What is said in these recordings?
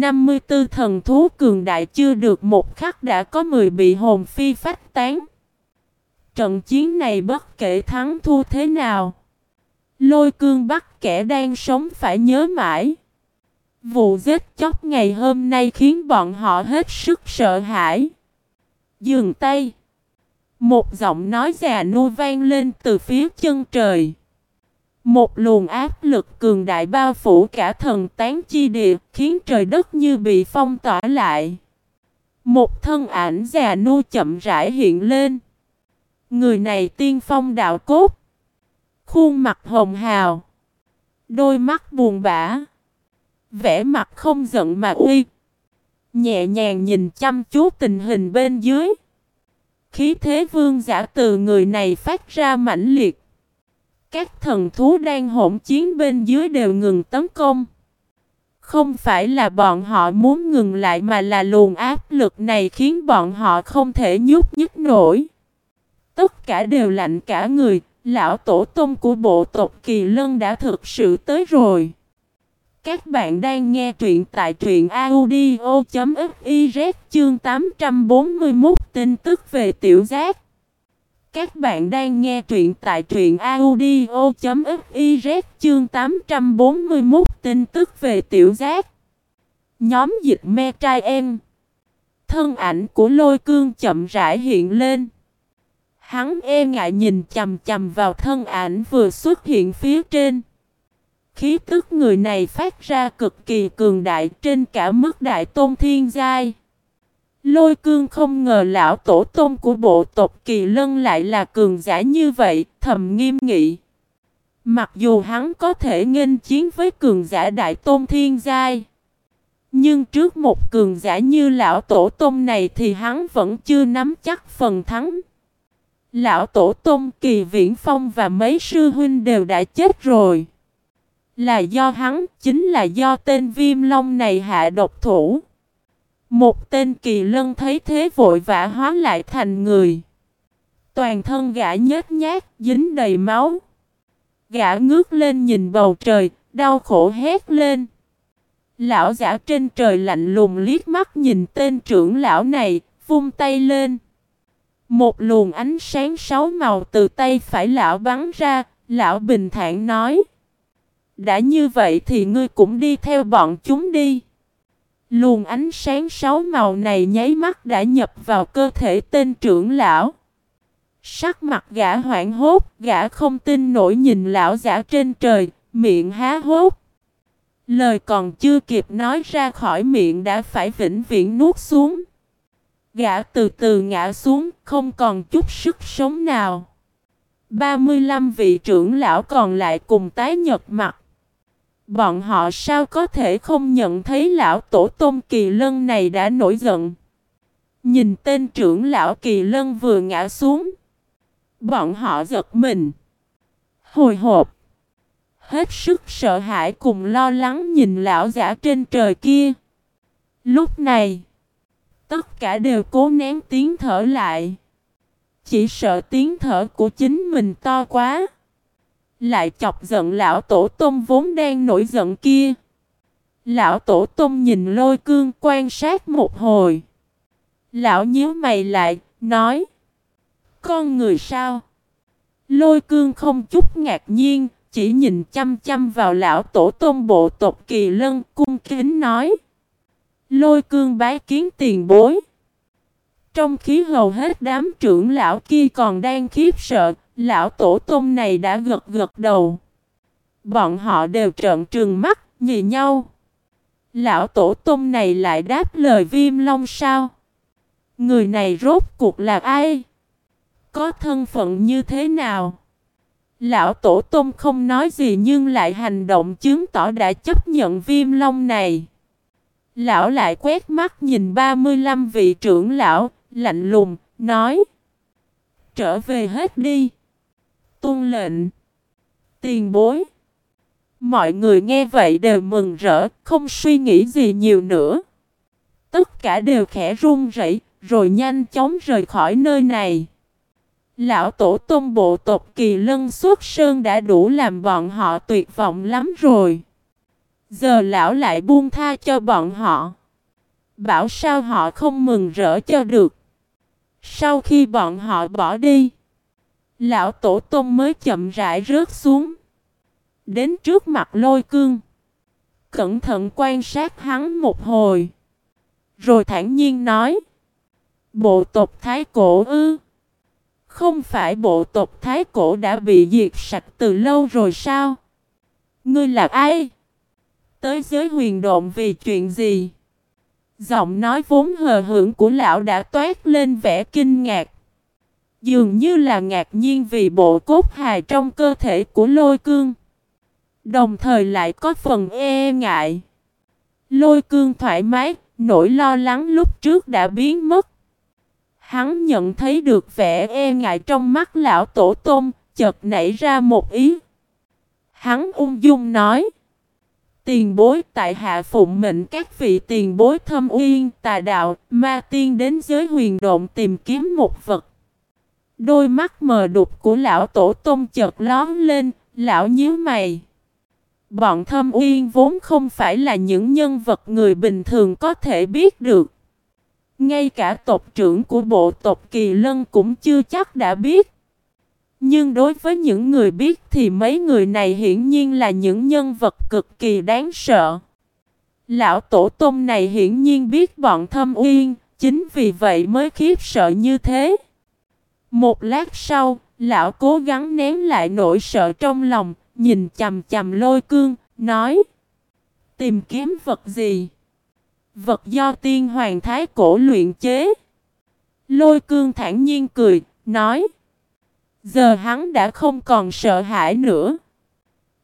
54 thần thú cường đại chưa được một khắc đã có 10 bị hồn phi phách tán. Trận chiến này bất kể thắng thua thế nào. Lôi cương bắt kẻ đang sống phải nhớ mãi. Vụ giết chóc ngày hôm nay khiến bọn họ hết sức sợ hãi. Dừng tay. Một giọng nói già nua vang lên từ phía chân trời. Một luồng áp lực cường đại bao phủ cả thần tán chi địa, khiến trời đất như bị phong tỏa lại. Một thân ảnh già nua chậm rãi hiện lên. Người này tiên phong đạo cốt. Khuôn mặt hồng hào. Đôi mắt buồn bã. Vẽ mặt không giận mà uy. Nhẹ nhàng nhìn chăm chú tình hình bên dưới. Khí thế vương giả từ người này phát ra mãnh liệt. Các thần thú đang hỗn chiến bên dưới đều ngừng tấn công. Không phải là bọn họ muốn ngừng lại mà là luồng áp lực này khiến bọn họ không thể nhúc nhích nổi. Tất cả đều lạnh cả người, lão tổ tông của bộ tộc Kỳ Lân đã thực sự tới rồi. Các bạn đang nghe truyện tại truyện audio.fiz chương 841 tin tức về tiểu giác. Các bạn đang nghe truyện tại truyện audio.fiz chương 841 tin tức về tiểu giác. Nhóm dịch me trai em. Thân ảnh của lôi cương chậm rãi hiện lên. Hắn e ngại nhìn chầm chầm vào thân ảnh vừa xuất hiện phía trên. Khí tức người này phát ra cực kỳ cường đại trên cả mức đại tôn thiên giai. Lôi cương không ngờ lão tổ tôn của bộ tộc kỳ lân lại là cường giả như vậy, thầm nghiêm nghị. Mặc dù hắn có thể nghênh chiến với cường giả đại tôn thiên giai. Nhưng trước một cường giả như lão tổ tôn này thì hắn vẫn chưa nắm chắc phần thắng. Lão tổ tôn kỳ viễn phong và mấy sư huynh đều đã chết rồi. Là do hắn, chính là do tên viêm long này hạ độc thủ. Một tên kỳ lân thấy thế vội vã hóa lại thành người. Toàn thân gã nhếch nhát, dính đầy máu. Gã ngước lên nhìn bầu trời, đau khổ hét lên. Lão giả trên trời lạnh lùng liếc mắt nhìn tên trưởng lão này, vung tay lên. Một luồng ánh sáng sáu màu từ tay phải lão bắn ra, lão bình thản nói. Đã như vậy thì ngươi cũng đi theo bọn chúng đi. Luồng ánh sáng sáu màu này nháy mắt đã nhập vào cơ thể tên trưởng lão. Sắc mặt gã hoảng hốt, gã không tin nổi nhìn lão giả trên trời, miệng há hốt. Lời còn chưa kịp nói ra khỏi miệng đã phải vĩnh viễn nuốt xuống. Gã từ từ ngã xuống, không còn chút sức sống nào. 35 vị trưởng lão còn lại cùng tái nhật mặt. Bọn họ sao có thể không nhận thấy lão tổ tôn kỳ lân này đã nổi giận. Nhìn tên trưởng lão kỳ lân vừa ngã xuống. Bọn họ giật mình. Hồi hộp. Hết sức sợ hãi cùng lo lắng nhìn lão giả trên trời kia. Lúc này. Tất cả đều cố nén tiếng thở lại. Chỉ sợ tiếng thở của chính mình to quá. Lại chọc giận lão tổ tôm vốn đang nổi giận kia. Lão tổ tôm nhìn lôi cương quan sát một hồi. Lão nhíu mày lại, nói. Con người sao? Lôi cương không chút ngạc nhiên, chỉ nhìn chăm chăm vào lão tổ tôm bộ tộc kỳ lân cung kính nói. Lôi cương bái kiến tiền bối. Trong khí hầu hết đám trưởng lão kia còn đang khiếp sợ, lão tổ tôm này đã gật gật đầu. Bọn họ đều trợn trừng mắt, nhìn nhau. Lão tổ tôm này lại đáp lời viêm long sao? Người này rốt cuộc là ai? Có thân phận như thế nào? Lão tổ tôm không nói gì nhưng lại hành động chứng tỏ đã chấp nhận viêm long này. Lão lại quét mắt nhìn 35 vị trưởng lão, lạnh lùng, nói Trở về hết đi. Tuân lệnh. Tiền bối. Mọi người nghe vậy đều mừng rỡ, không suy nghĩ gì nhiều nữa. Tất cả đều khẽ run rẩy, rồi nhanh chóng rời khỏi nơi này. Lão tổ tôn bộ tộc kỳ lân xuất sơn đã đủ làm bọn họ tuyệt vọng lắm rồi. Giờ lão lại buông tha cho bọn họ. Bảo sao họ không mừng rỡ cho được. Sau khi bọn họ bỏ đi, lão tổ tông mới chậm rãi rớt xuống. Đến trước mặt lôi cương. Cẩn thận quan sát hắn một hồi. Rồi thản nhiên nói. Bộ tộc Thái Cổ ư? Không phải bộ tộc Thái Cổ đã bị diệt sạch từ lâu rồi sao? Ngươi là ai? Tới giới huyền độn vì chuyện gì? Giọng nói vốn hờ hưởng của lão đã toát lên vẻ kinh ngạc. Dường như là ngạc nhiên vì bộ cốt hài trong cơ thể của lôi cương. Đồng thời lại có phần e ngại. Lôi cương thoải mái, nỗi lo lắng lúc trước đã biến mất. Hắn nhận thấy được vẻ e ngại trong mắt lão tổ tôm, chợt nảy ra một ý. Hắn ung dung nói. Tiền bối tại hạ phụng mệnh các vị tiền bối thâm uyên, tà đạo, ma tiên đến giới huyền động tìm kiếm một vật. Đôi mắt mờ đục của lão tổ tôm chợt lón lên, lão nhíu mày. Bọn thâm uyên vốn không phải là những nhân vật người bình thường có thể biết được. Ngay cả tộc trưởng của bộ tộc Kỳ Lân cũng chưa chắc đã biết. Nhưng đối với những người biết thì mấy người này hiển nhiên là những nhân vật cực kỳ đáng sợ. Lão tổ tông này hiển nhiên biết bọn thâm uyên, chính vì vậy mới khiếp sợ như thế. Một lát sau, lão cố gắng nén lại nỗi sợ trong lòng, nhìn chầm chầm lôi cương, nói Tìm kiếm vật gì? Vật do tiên hoàng thái cổ luyện chế. Lôi cương thản nhiên cười, nói Giờ hắn đã không còn sợ hãi nữa.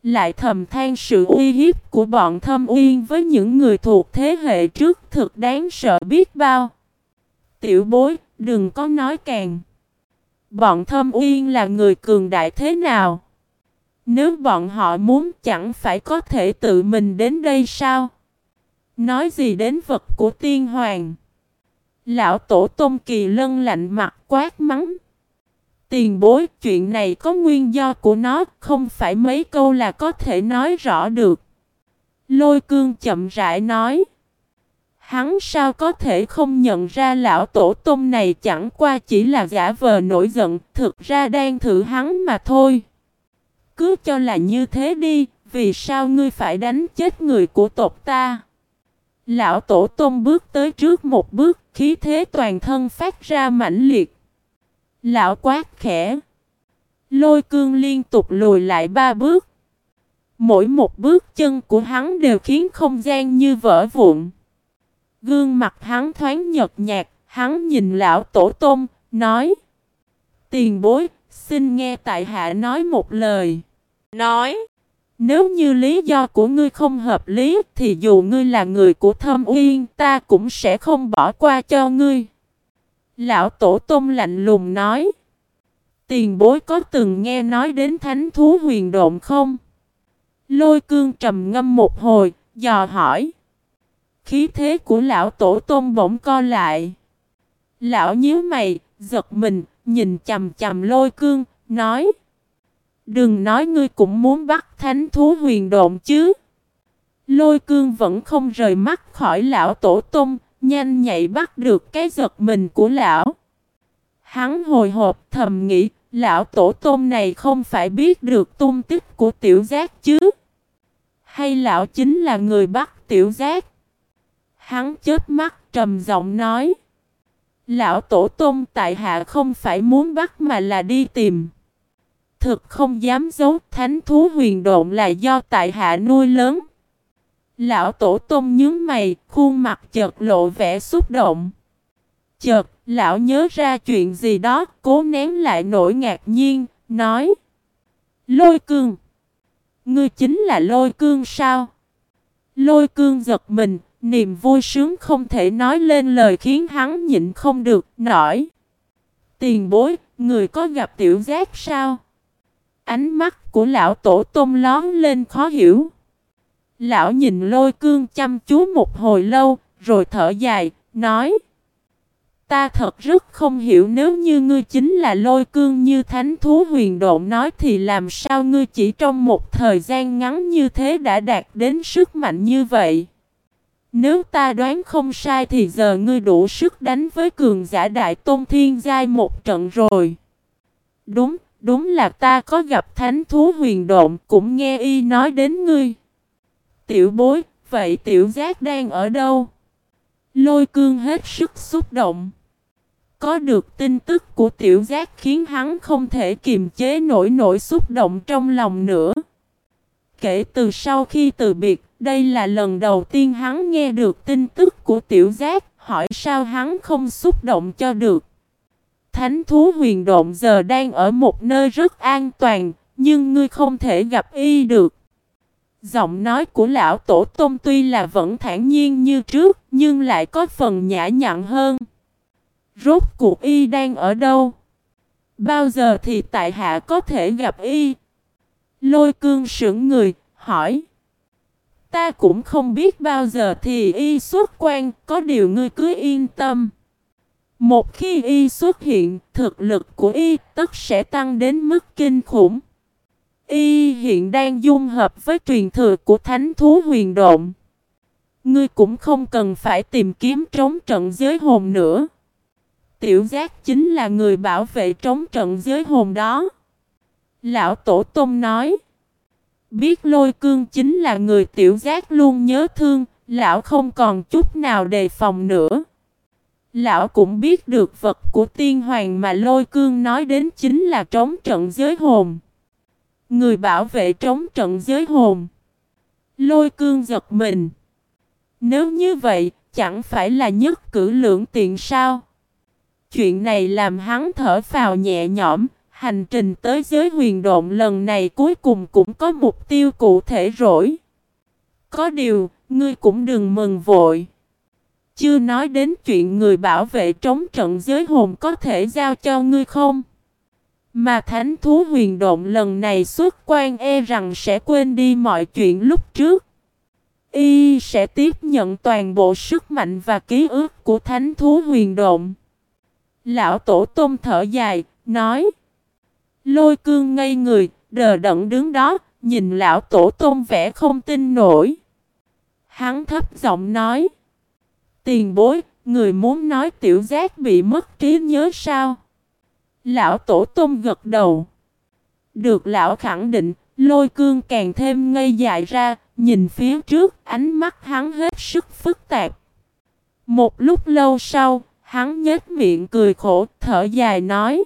Lại thầm than sự uy hiếp của bọn thâm uyên với những người thuộc thế hệ trước thực đáng sợ biết bao. Tiểu bối, đừng có nói càng. Bọn thâm uyên là người cường đại thế nào? Nếu bọn họ muốn chẳng phải có thể tự mình đến đây sao? Nói gì đến vật của tiên hoàng? Lão tổ tôn kỳ lân lạnh mặt quát mắng. Tiền bối chuyện này có nguyên do của nó, không phải mấy câu là có thể nói rõ được. Lôi cương chậm rãi nói. Hắn sao có thể không nhận ra lão tổ tông này chẳng qua chỉ là giả vờ nổi giận, thực ra đang thử hắn mà thôi. Cứ cho là như thế đi, vì sao ngươi phải đánh chết người của tộc ta? Lão tổ tông bước tới trước một bước, khí thế toàn thân phát ra mãnh liệt. Lão quát khẽ. Lôi cương liên tục lùi lại ba bước. Mỗi một bước chân của hắn đều khiến không gian như vỡ vụn. Gương mặt hắn thoáng nhợt nhạt, hắn nhìn lão tổ tôm, nói. Tiền bối, xin nghe tại hạ nói một lời. Nói. Nếu như lý do của ngươi không hợp lý thì dù ngươi là người của thâm uyên ta cũng sẽ không bỏ qua cho ngươi. Lão Tổ Tông lạnh lùng nói. Tiền bối có từng nghe nói đến thánh thú huyền độn không? Lôi cương trầm ngâm một hồi, dò hỏi. Khí thế của lão tổ tôm bỗng co lại. Lão nhíu mày, giật mình, nhìn chầm chầm lôi cương, nói. Đừng nói ngươi cũng muốn bắt thánh thú huyền độn chứ. Lôi cương vẫn không rời mắt khỏi lão tổ tôm, nhanh nhạy bắt được cái giật mình của lão. Hắn hồi hộp thầm nghĩ, lão tổ tôm này không phải biết được tung tích của tiểu giác chứ? Hay lão chính là người bắt tiểu giác? Hắn chết mắt trầm giọng nói. Lão tổ tôm tại hạ không phải muốn bắt mà là đi tìm. Thực không dám giấu thánh thú huyền độn là do tại hạ nuôi lớn. Lão tổ tôm nhướng mày, khuôn mặt chợt lộ vẻ xúc động. Chợt, lão nhớ ra chuyện gì đó, cố nén lại nỗi ngạc nhiên, nói. Lôi cương. Ngươi chính là lôi cương sao? Lôi cương giật mình, niềm vui sướng không thể nói lên lời khiến hắn nhịn không được, nổi. Tiền bối, người có gặp tiểu giác sao? Ánh mắt của lão tổ tôm lón lên khó hiểu. Lão nhìn lôi cương chăm chú một hồi lâu, rồi thở dài, nói. ta thật rất không hiểu nếu như ngươi chính là lôi cương như thánh thú huyền độn nói thì làm sao ngươi chỉ trong một thời gian ngắn như thế đã đạt đến sức mạnh như vậy. Nếu ta đoán không sai thì giờ ngươi đủ sức đánh với cường giả đại tôn thiên giai một trận rồi. Đúng, đúng là ta có gặp thánh thú huyền độn cũng nghe y nói đến ngươi. Tiểu bối, vậy tiểu giác đang ở đâu? Lôi cương hết sức xúc động. Có được tin tức của tiểu giác khiến hắn không thể kiềm chế nổi nỗi xúc động trong lòng nữa. Kể từ sau khi từ biệt, đây là lần đầu tiên hắn nghe được tin tức của tiểu giác, hỏi sao hắn không xúc động cho được. Thánh thú huyền độn giờ đang ở một nơi rất an toàn, nhưng ngươi không thể gặp y được. Giọng nói của lão tổ tôm tuy là vẫn thản nhiên như trước, nhưng lại có phần nhã nhặn hơn. Rốt cuộc y đang ở đâu? Bao giờ thì tại hạ có thể gặp y? Lôi cương sững người, hỏi. Ta cũng không biết bao giờ thì y xuất quan, có điều ngươi cứ yên tâm. Một khi y xuất hiện, thực lực của y tất sẽ tăng đến mức kinh khủng. Y hiện đang dung hợp với truyền thừa của thánh thú huyền độn. Ngươi cũng không cần phải tìm kiếm trống trận giới hồn nữa. Tiểu giác chính là người bảo vệ trống trận giới hồn đó. Lão Tổ Tông nói. Biết lôi cương chính là người tiểu giác luôn nhớ thương, lão không còn chút nào đề phòng nữa. Lão cũng biết được vật của tiên hoàng mà lôi cương nói đến chính là trống trận giới hồn. Người bảo vệ trống trận giới hồn. Lôi cương giật mình. Nếu như vậy, chẳng phải là nhất cử lượng tiện sao? Chuyện này làm hắn thở phào nhẹ nhõm, hành trình tới giới huyền độn lần này cuối cùng cũng có mục tiêu cụ thể rồi. Có điều, ngươi cũng đừng mừng vội. Chưa nói đến chuyện người bảo vệ trống trận giới hồn có thể giao cho ngươi không? Mà thánh thú huyền độn lần này xuất quan e rằng sẽ quên đi mọi chuyện lúc trước. Y sẽ tiếp nhận toàn bộ sức mạnh và ký ức của thánh thú huyền độn. Lão tổ tôm thở dài, nói. Lôi cương ngây người, đờ đẫn đứng đó, nhìn lão tổ tôm vẻ không tin nổi. Hắn thấp giọng nói. Tiền bối, người muốn nói tiểu giác bị mất trí nhớ sao? Lão tổ tôm gật đầu. Được lão khẳng định, lôi cương càng thêm ngây dại ra, nhìn phía trước, ánh mắt hắn hết sức phức tạp. Một lúc lâu sau, hắn nhếch miệng cười khổ, thở dài nói.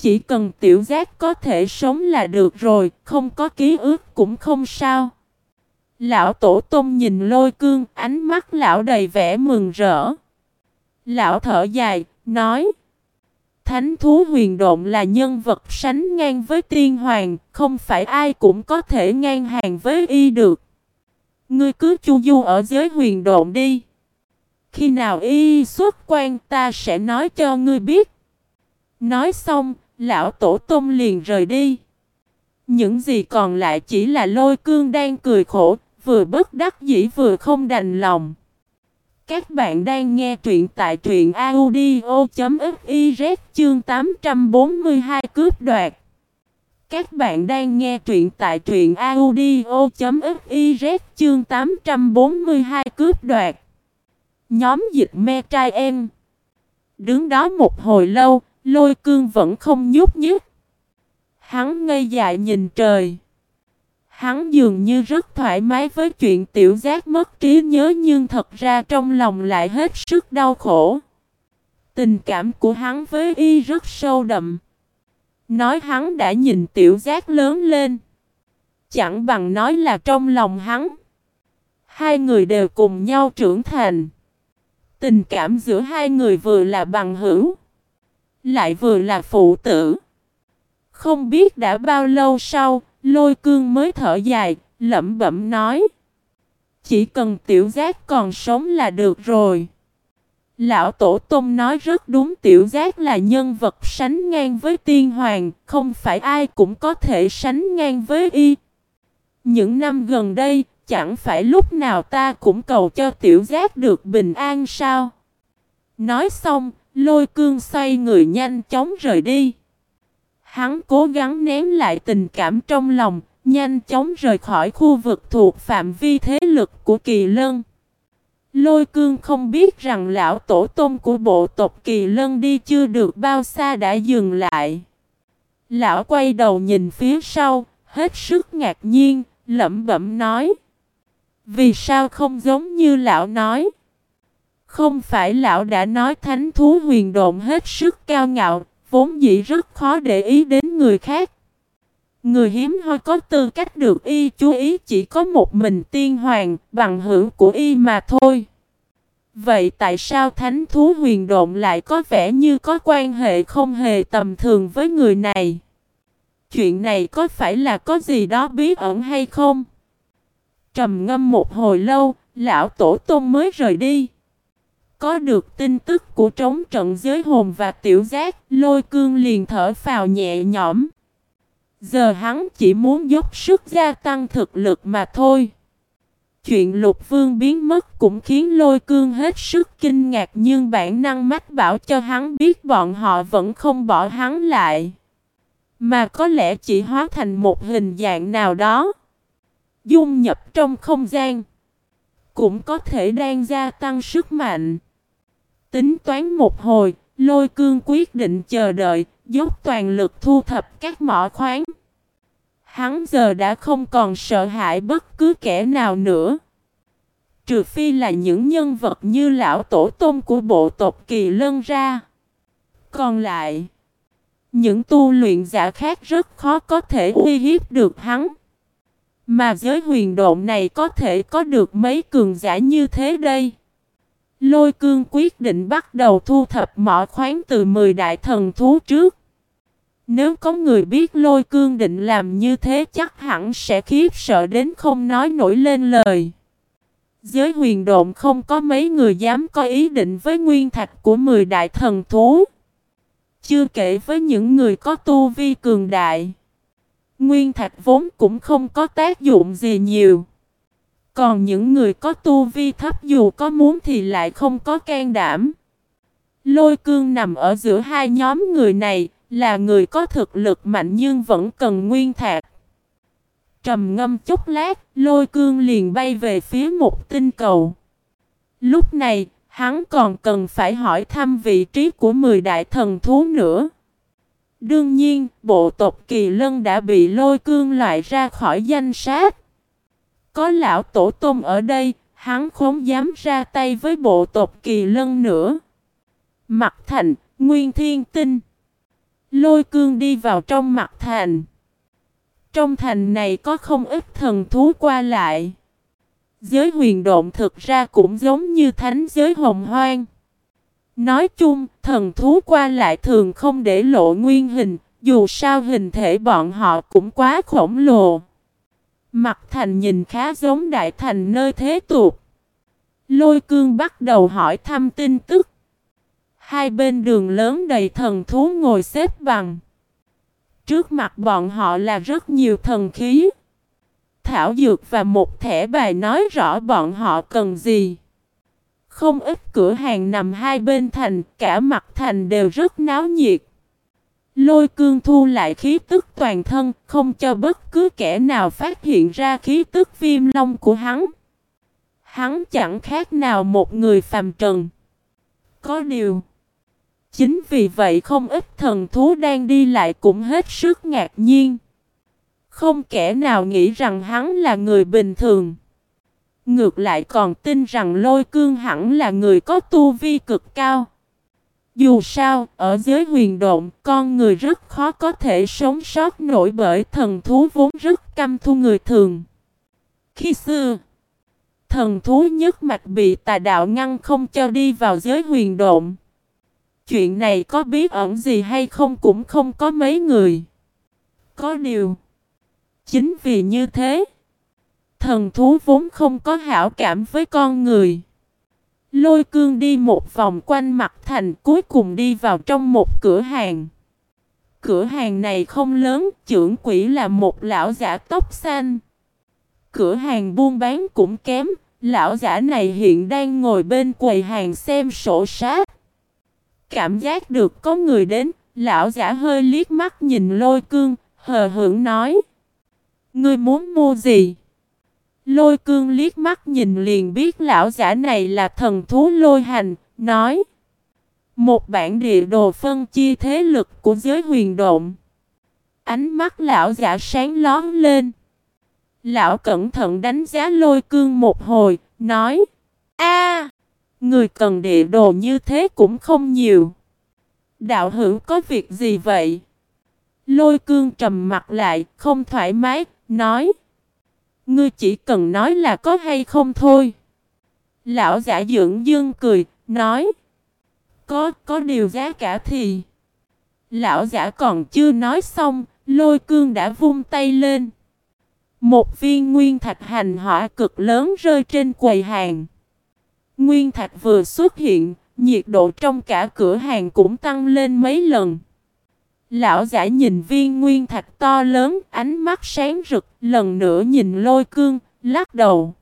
Chỉ cần tiểu giác có thể sống là được rồi, không có ký ức cũng không sao. Lão tổ tông nhìn lôi cương, ánh mắt lão đầy vẻ mừng rỡ. Lão thở dài, nói. Thánh thú huyền độn là nhân vật sánh ngang với tiên hoàng, không phải ai cũng có thể ngang hàng với y được. Ngươi cứ chu du ở giới huyền độn đi. Khi nào y xuất quan ta sẽ nói cho ngươi biết. Nói xong, lão tổ tông liền rời đi. Những gì còn lại chỉ là lôi cương đang cười khổ, vừa bất đắc dĩ vừa không đành lòng. Các bạn đang nghe truyện tại truyện audio.fiz chương 842 cướp đoạt. Các bạn đang nghe truyện tại truyện audio.fiz chương 842 cướp đoạt. Nhóm dịch me trai em. Đứng đó một hồi lâu, lôi cương vẫn không nhúc nhích. Hắn ngây dại nhìn trời. Hắn dường như rất thoải mái với chuyện tiểu giác mất trí nhớ nhưng thật ra trong lòng lại hết sức đau khổ. Tình cảm của hắn với y rất sâu đậm. Nói hắn đã nhìn tiểu giác lớn lên. Chẳng bằng nói là trong lòng hắn. Hai người đều cùng nhau trưởng thành. Tình cảm giữa hai người vừa là bằng hữu. Lại vừa là phụ tử. Không biết đã bao lâu sau, Lôi cương mới thở dài, lẩm bẩm nói. Chỉ cần tiểu giác còn sống là được rồi. Lão Tổ Tông nói rất đúng tiểu giác là nhân vật sánh ngang với tiên hoàng, không phải ai cũng có thể sánh ngang với y. Những năm gần đây, chẳng phải lúc nào ta cũng cầu cho tiểu giác được bình an sao? Nói xong, Lôi cương xoay người nhanh chóng rời đi. Hắn cố gắng nén lại tình cảm trong lòng, nhanh chóng rời khỏi khu vực thuộc phạm vi thế lực của kỳ lân. Lôi cương không biết rằng lão tổ tôm của bộ tộc kỳ lân đi chưa được bao xa đã dừng lại. Lão quay đầu nhìn phía sau, hết sức ngạc nhiên, lẩm bẩm nói. Vì sao không giống như lão nói? Không phải lão đã nói thánh thú huyền độn hết sức cao ngạo, vốn dĩ rất khó để ý đến người khác. Người hiếm hoi có tư cách được y chú ý chỉ có một mình tiên hoàng bằng hữu của y mà thôi. Vậy tại sao thánh thú huyền độn lại có vẻ như có quan hệ không hề tầm thường với người này? Chuyện này có phải là có gì đó bí ẩn hay không? Trầm ngâm một hồi lâu, lão tổ tôn mới rời đi. Có được tin tức của trống trận giới hồn và tiểu giác, lôi cương liền thở phào nhẹ nhõm. Giờ hắn chỉ muốn dốc sức gia tăng thực lực mà thôi. Chuyện lục vương biến mất cũng khiến lôi cương hết sức kinh ngạc nhưng bản năng mách bảo cho hắn biết bọn họ vẫn không bỏ hắn lại. Mà có lẽ chỉ hóa thành một hình dạng nào đó. Dung nhập trong không gian. Cũng có thể đang gia tăng sức mạnh. Tính toán một hồi, lôi cương quyết định chờ đợi, dốc toàn lực thu thập các mỏ khoáng. Hắn giờ đã không còn sợ hãi bất cứ kẻ nào nữa. Trừ phi là những nhân vật như lão tổ tôm của bộ tộc kỳ lân ra. Còn lại, những tu luyện giả khác rất khó có thể uy hiếp được hắn. Mà giới huyền độn này có thể có được mấy cường giả như thế đây. Lôi cương quyết định bắt đầu thu thập mỏ khoáng từ 10 đại thần thú trước. Nếu có người biết lôi cương định làm như thế chắc hẳn sẽ khiếp sợ đến không nói nổi lên lời. Giới huyền độn không có mấy người dám có ý định với nguyên thạch của 10 đại thần thú. Chưa kể với những người có tu vi cường đại. Nguyên thạch vốn cũng không có tác dụng gì nhiều. Còn những người có tu vi thấp dù có muốn thì lại không có can đảm. Lôi cương nằm ở giữa hai nhóm người này, là người có thực lực mạnh nhưng vẫn cần nguyên thạc Trầm ngâm chút lát, lôi cương liền bay về phía một tinh cầu. Lúc này, hắn còn cần phải hỏi thăm vị trí của 10 đại thần thú nữa. Đương nhiên, bộ tộc Kỳ Lân đã bị lôi cương loại ra khỏi danh sách. Có lão tổ tôm ở đây, hắn không dám ra tay với bộ tộc Kỳ Lân nữa. Mặt thành, Nguyên Thiên Tinh. Lôi cương đi vào trong mặt thành. Trong thành này có không ít thần thú qua lại. Giới huyền độn thực ra cũng giống như thánh giới hồng hoang. Nói chung, thần thú qua lại thường không để lộ nguyên hình, dù sao hình thể bọn họ cũng quá khổng lồ. Mặt thành nhìn khá giống đại thành nơi thế tục. Lôi cương bắt đầu hỏi thăm tin tức. Hai bên đường lớn đầy thần thú ngồi xếp bằng. Trước mặt bọn họ là rất nhiều thần khí. Thảo dược và một thẻ bài nói rõ bọn họ cần gì. Không ít cửa hàng nằm hai bên thành, cả mặt thành đều rất náo nhiệt. Lôi cương thu lại khí tức toàn thân, không cho bất cứ kẻ nào phát hiện ra khí tức viêm long của hắn. Hắn chẳng khác nào một người phàm trần. Có điều, chính vì vậy không ít thần thú đang đi lại cũng hết sức ngạc nhiên. Không kẻ nào nghĩ rằng hắn là người bình thường. Ngược lại còn tin rằng lôi cương hẳn là người có tu vi cực cao. Dù sao, ở giới huyền độn, con người rất khó có thể sống sót nổi bởi thần thú vốn rất căm thu người thường. Khi xưa, thần thú nhất mạch bị tà đạo ngăn không cho đi vào giới huyền độn. Chuyện này có biết ẩn gì hay không cũng không có mấy người. Có điều, chính vì như thế, thần thú vốn không có hảo cảm với con người. Lôi cương đi một vòng quanh mặt thành cuối cùng đi vào trong một cửa hàng. Cửa hàng này không lớn, trưởng quỹ là một lão giả tóc xanh. Cửa hàng buôn bán cũng kém, lão giả này hiện đang ngồi bên quầy hàng xem sổ sát. Cảm giác được có người đến, lão giả hơi liếc mắt nhìn lôi cương, hờ hững nói. Ngươi muốn mua gì? Lôi cương liếc mắt nhìn liền biết lão giả này là thần thú lôi hành, nói. Một bản địa đồ phân chia thế lực của giới huyền độn. Ánh mắt lão giả sáng lón lên. Lão cẩn thận đánh giá lôi cương một hồi, nói. a người cần địa đồ như thế cũng không nhiều. Đạo hữu có việc gì vậy? Lôi cương trầm mặt lại, không thoải mái, nói. Ngươi chỉ cần nói là có hay không thôi. Lão giả dưỡng dương cười, nói. Có, có điều giá cả thì... Lão giả còn chưa nói xong, lôi cương đã vung tay lên. Một viên nguyên thạch hành hỏa cực lớn rơi trên quầy hàng. Nguyên thạch vừa xuất hiện, nhiệt độ trong cả cửa hàng cũng tăng lên mấy lần. Lão giả nhìn viên nguyên thạch to lớn, ánh mắt sáng rực, lần nữa nhìn lôi cương, lắc đầu.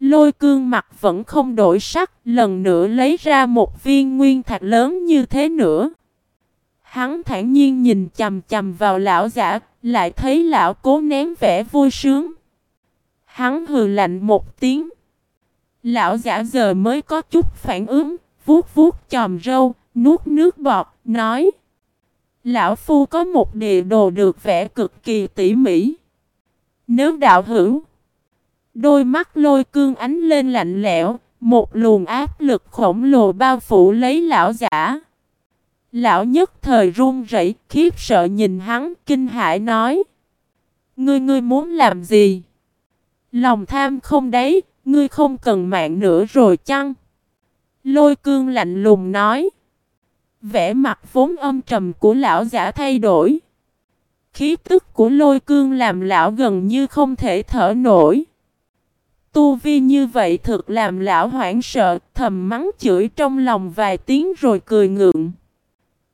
Lôi cương mặt vẫn không đổi sắc, lần nữa lấy ra một viên nguyên thạch lớn như thế nữa. Hắn thản nhiên nhìn chầm chầm vào lão giả, lại thấy lão cố nén vẻ vui sướng. Hắn hừ lạnh một tiếng. Lão giả giờ mới có chút phản ứng, vuốt vuốt chòm râu, nuốt nước bọt, nói. Lão Phu có một địa đồ được vẽ cực kỳ tỉ mỉ. Nếu đạo hữu, đôi mắt lôi cương ánh lên lạnh lẽo, một luồng áp lực khổng lồ bao phủ lấy lão giả. Lão nhất thời run rẩy, khiếp sợ nhìn hắn, kinh hãi nói. Ngươi ngươi muốn làm gì? Lòng tham không đấy, ngươi không cần mạng nữa rồi chăng? Lôi cương lạnh lùng nói. Vẻ mặt vốn âm trầm của lão giả thay đổi. Khí tức của lôi cương làm lão gần như không thể thở nổi. Tu vi như vậy thực làm lão hoảng sợ, thầm mắng chửi trong lòng vài tiếng rồi cười ngượng.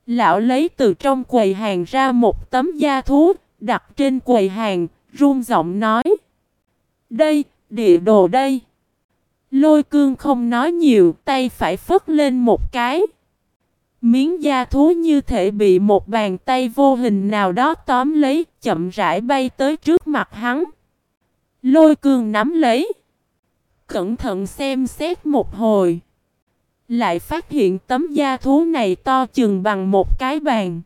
Lão lấy từ trong quầy hàng ra một tấm da thú, đặt trên quầy hàng, run giọng nói. Đây, địa đồ đây. Lôi cương không nói nhiều, tay phải phất lên một cái. Miếng da thú như thể bị một bàn tay vô hình nào đó tóm lấy, chậm rãi bay tới trước mặt hắn. Lôi cương nắm lấy. Cẩn thận xem xét một hồi. Lại phát hiện tấm da thú này to chừng bằng một cái bàn.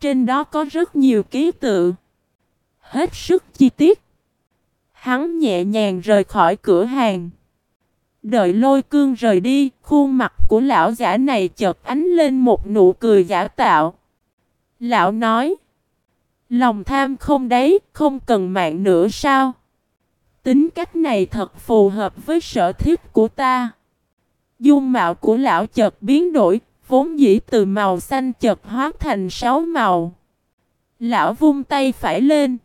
Trên đó có rất nhiều ký tự. Hết sức chi tiết. Hắn nhẹ nhàng rời khỏi cửa hàng. Đợi lôi cương rời đi, khuôn mặt của lão giả này chợt ánh lên một nụ cười giả tạo. Lão nói, lòng tham không đấy, không cần mạng nữa sao? Tính cách này thật phù hợp với sở thích của ta. Dung mạo của lão chợt biến đổi, vốn dĩ từ màu xanh chợt hóa thành sáu màu. Lão vung tay phải lên.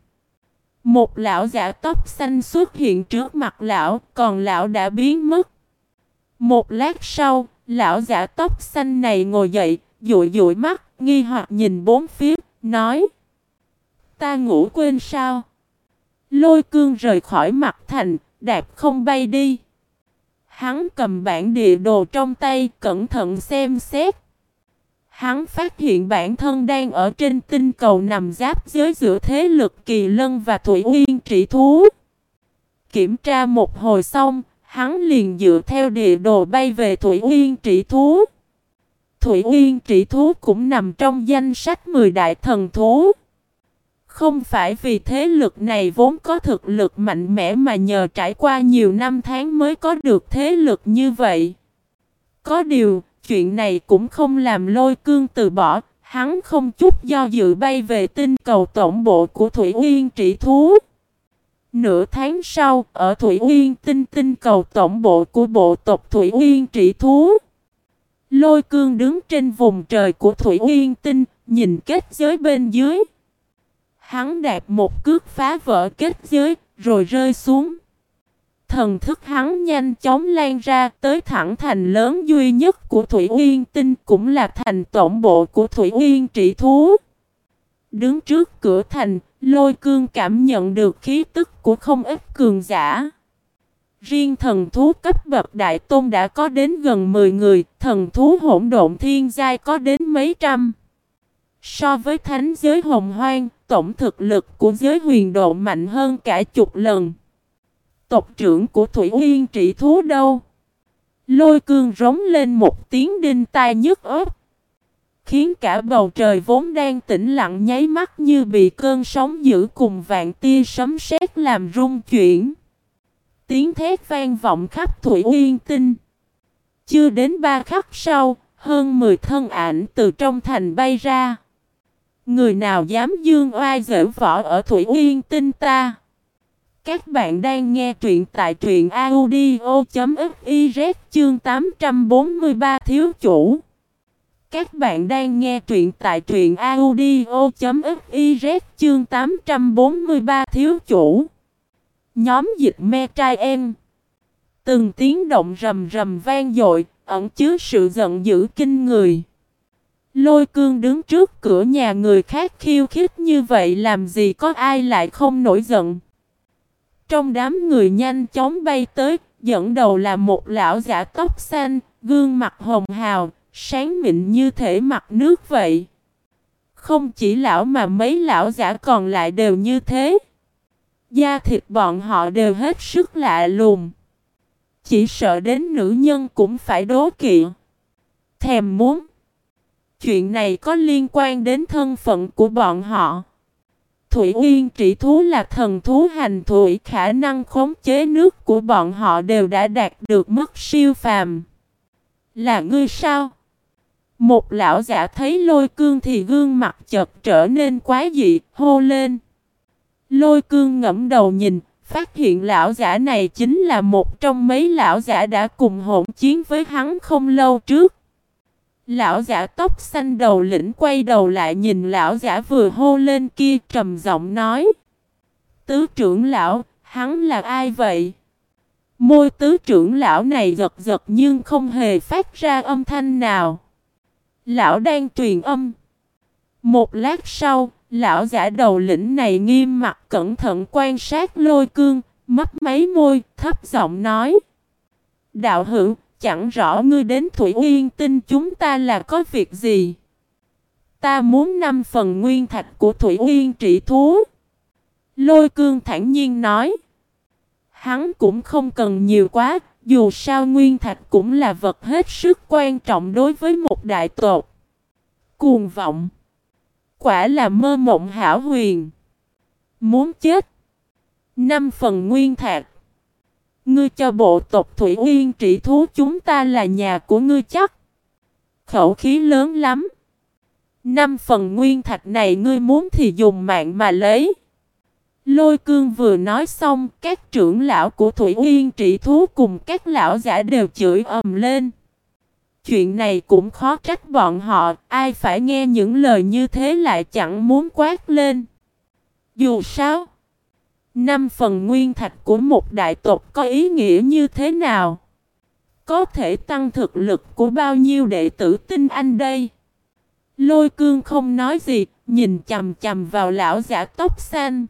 Một lão giả tóc xanh xuất hiện trước mặt lão, còn lão đã biến mất. Một lát sau, lão giả tóc xanh này ngồi dậy, dụi dụi mắt, nghi hoặc nhìn bốn phía, nói Ta ngủ quên sao? Lôi cương rời khỏi mặt thành, đạp không bay đi. Hắn cầm bản địa đồ trong tay, cẩn thận xem xét. Hắn phát hiện bản thân đang ở trên tinh cầu nằm giáp giới giữa thế lực kỳ lân và thủy uyên trị thú. Kiểm tra một hồi xong, hắn liền dựa theo địa đồ bay về thủy uyên trị thú. Thủy uyên trị thú cũng nằm trong danh sách 10 đại thần thú. Không phải vì thế lực này vốn có thực lực mạnh mẽ mà nhờ trải qua nhiều năm tháng mới có được thế lực như vậy. Có điều, chuyện này cũng không làm lôi cương từ bỏ, hắn không chút do dự bay về tinh cầu tổng bộ của Thủy Uyên trị thú. Nửa tháng sau, ở Thủy Uyên tinh tinh cầu tổng bộ của bộ tộc Thủy Uyên trị thú. Lôi cương đứng trên vùng trời của Thủy Uyên tinh, nhìn kết giới bên dưới. Hắn đạp một cước phá vỡ kết giới, rồi rơi xuống. Thần thức hắn nhanh chóng lan ra tới thẳng thành lớn duy nhất của Thủy Uyên Tinh cũng là thành tổng bộ của Thủy Uyên trị thú. Đứng trước cửa thành, lôi cương cảm nhận được khí tức của không ít cường giả. Riêng thần thú cấp bậc đại tôn đã có đến gần 10 người, thần thú hỗn độn thiên giai có đến mấy trăm. So với thánh giới hồng hoang, tổng thực lực của giới huyền độ mạnh hơn cả chục lần. Tộc trưởng của Thủy Uyên trị thú đâu? Lôi cương rống lên một tiếng đinh tai nhức ớt. Khiến cả bầu trời vốn đang tĩnh lặng nháy mắt như bị cơn sóng dữ cùng vạn tia sấm sét làm rung chuyển. Tiếng thét vang vọng khắp Thủy Uyên Tinh. Chưa đến ba khắc sau, hơn 10 thân ảnh từ trong thành bay ra. Người nào dám dương oai dễ võ ở Thủy Uyên Tinh ta? Các bạn đang nghe truyện tại truyện audio.fiz chương 843 thiếu chủ. Các bạn đang nghe truyện tại truyện audio.fiz chương 843 thiếu chủ. Nhóm dịch me trai em. Từng tiếng động rầm rầm vang dội, ẩn chứa sự giận dữ kinh người. Lôi cương đứng trước cửa nhà người khác khiêu khích như vậy làm gì có ai lại không nổi giận. Trong đám người nhanh chóng bay tới, dẫn đầu là một lão giả tóc xanh, gương mặt hồng hào, sáng mịn như thể mặt nước vậy. Không chỉ lão mà mấy lão giả còn lại đều như thế. Da thịt bọn họ đều hết sức lạ lùng. Chỉ sợ đến nữ nhân cũng phải đố kỵ. Thèm muốn. Chuyện này có liên quan đến thân phận của bọn họ. Thủy Uyên trị thú là thần thú hành thủy khả năng khống chế nước của bọn họ đều đã đạt được mức siêu phàm. Là ngươi sao? Một lão giả thấy lôi cương thì gương mặt chợt trở nên quái dị, hô lên. Lôi cương ngẫm đầu nhìn, phát hiện lão giả này chính là một trong mấy lão giả đã cùng hỗn chiến với hắn không lâu trước. Lão giả tóc xanh đầu lĩnh quay đầu lại nhìn lão giả vừa hô lên kia trầm giọng nói. Tứ trưởng lão, hắn là ai vậy? Môi tứ trưởng lão này giật giật nhưng không hề phát ra âm thanh nào. Lão đang truyền âm. Một lát sau, lão giả đầu lĩnh này nghiêm mặt cẩn thận quan sát lôi cương, mấp máy môi, thấp giọng nói. Đạo hữu, chẳng rõ ngươi đến Thủy Uyên tinh chúng ta là có việc gì. Ta muốn năm phần nguyên thạch của Thủy Uyên trị thú. Lôi cương thản nhiên nói. Hắn cũng không cần nhiều quá, dù sao nguyên thạch cũng là vật hết sức quan trọng đối với một đại tộc. Cuồng vọng. Quả là mơ mộng hảo huyền. Muốn chết. Năm phần nguyên thạch. Ngươi cho bộ tộc Thủy Uyên trị thú chúng ta là nhà của ngươi chắc. Khẩu khí lớn lắm. Năm phần nguyên thạch này ngươi muốn thì dùng mạng mà lấy. Lôi cương vừa nói xong, các trưởng lão của Thủy Uyên trị thú cùng các lão giả đều chửi ầm lên. Chuyện này cũng khó trách bọn họ, ai phải nghe những lời như thế lại chẳng muốn quát lên. Dù sao, Năm phần nguyên thạch của một đại tộc có ý nghĩa như thế nào? Có thể tăng thực lực của bao nhiêu đệ tử tinh anh đây? Lôi cương không nói gì, nhìn chầm chầm vào lão giả tóc xanh.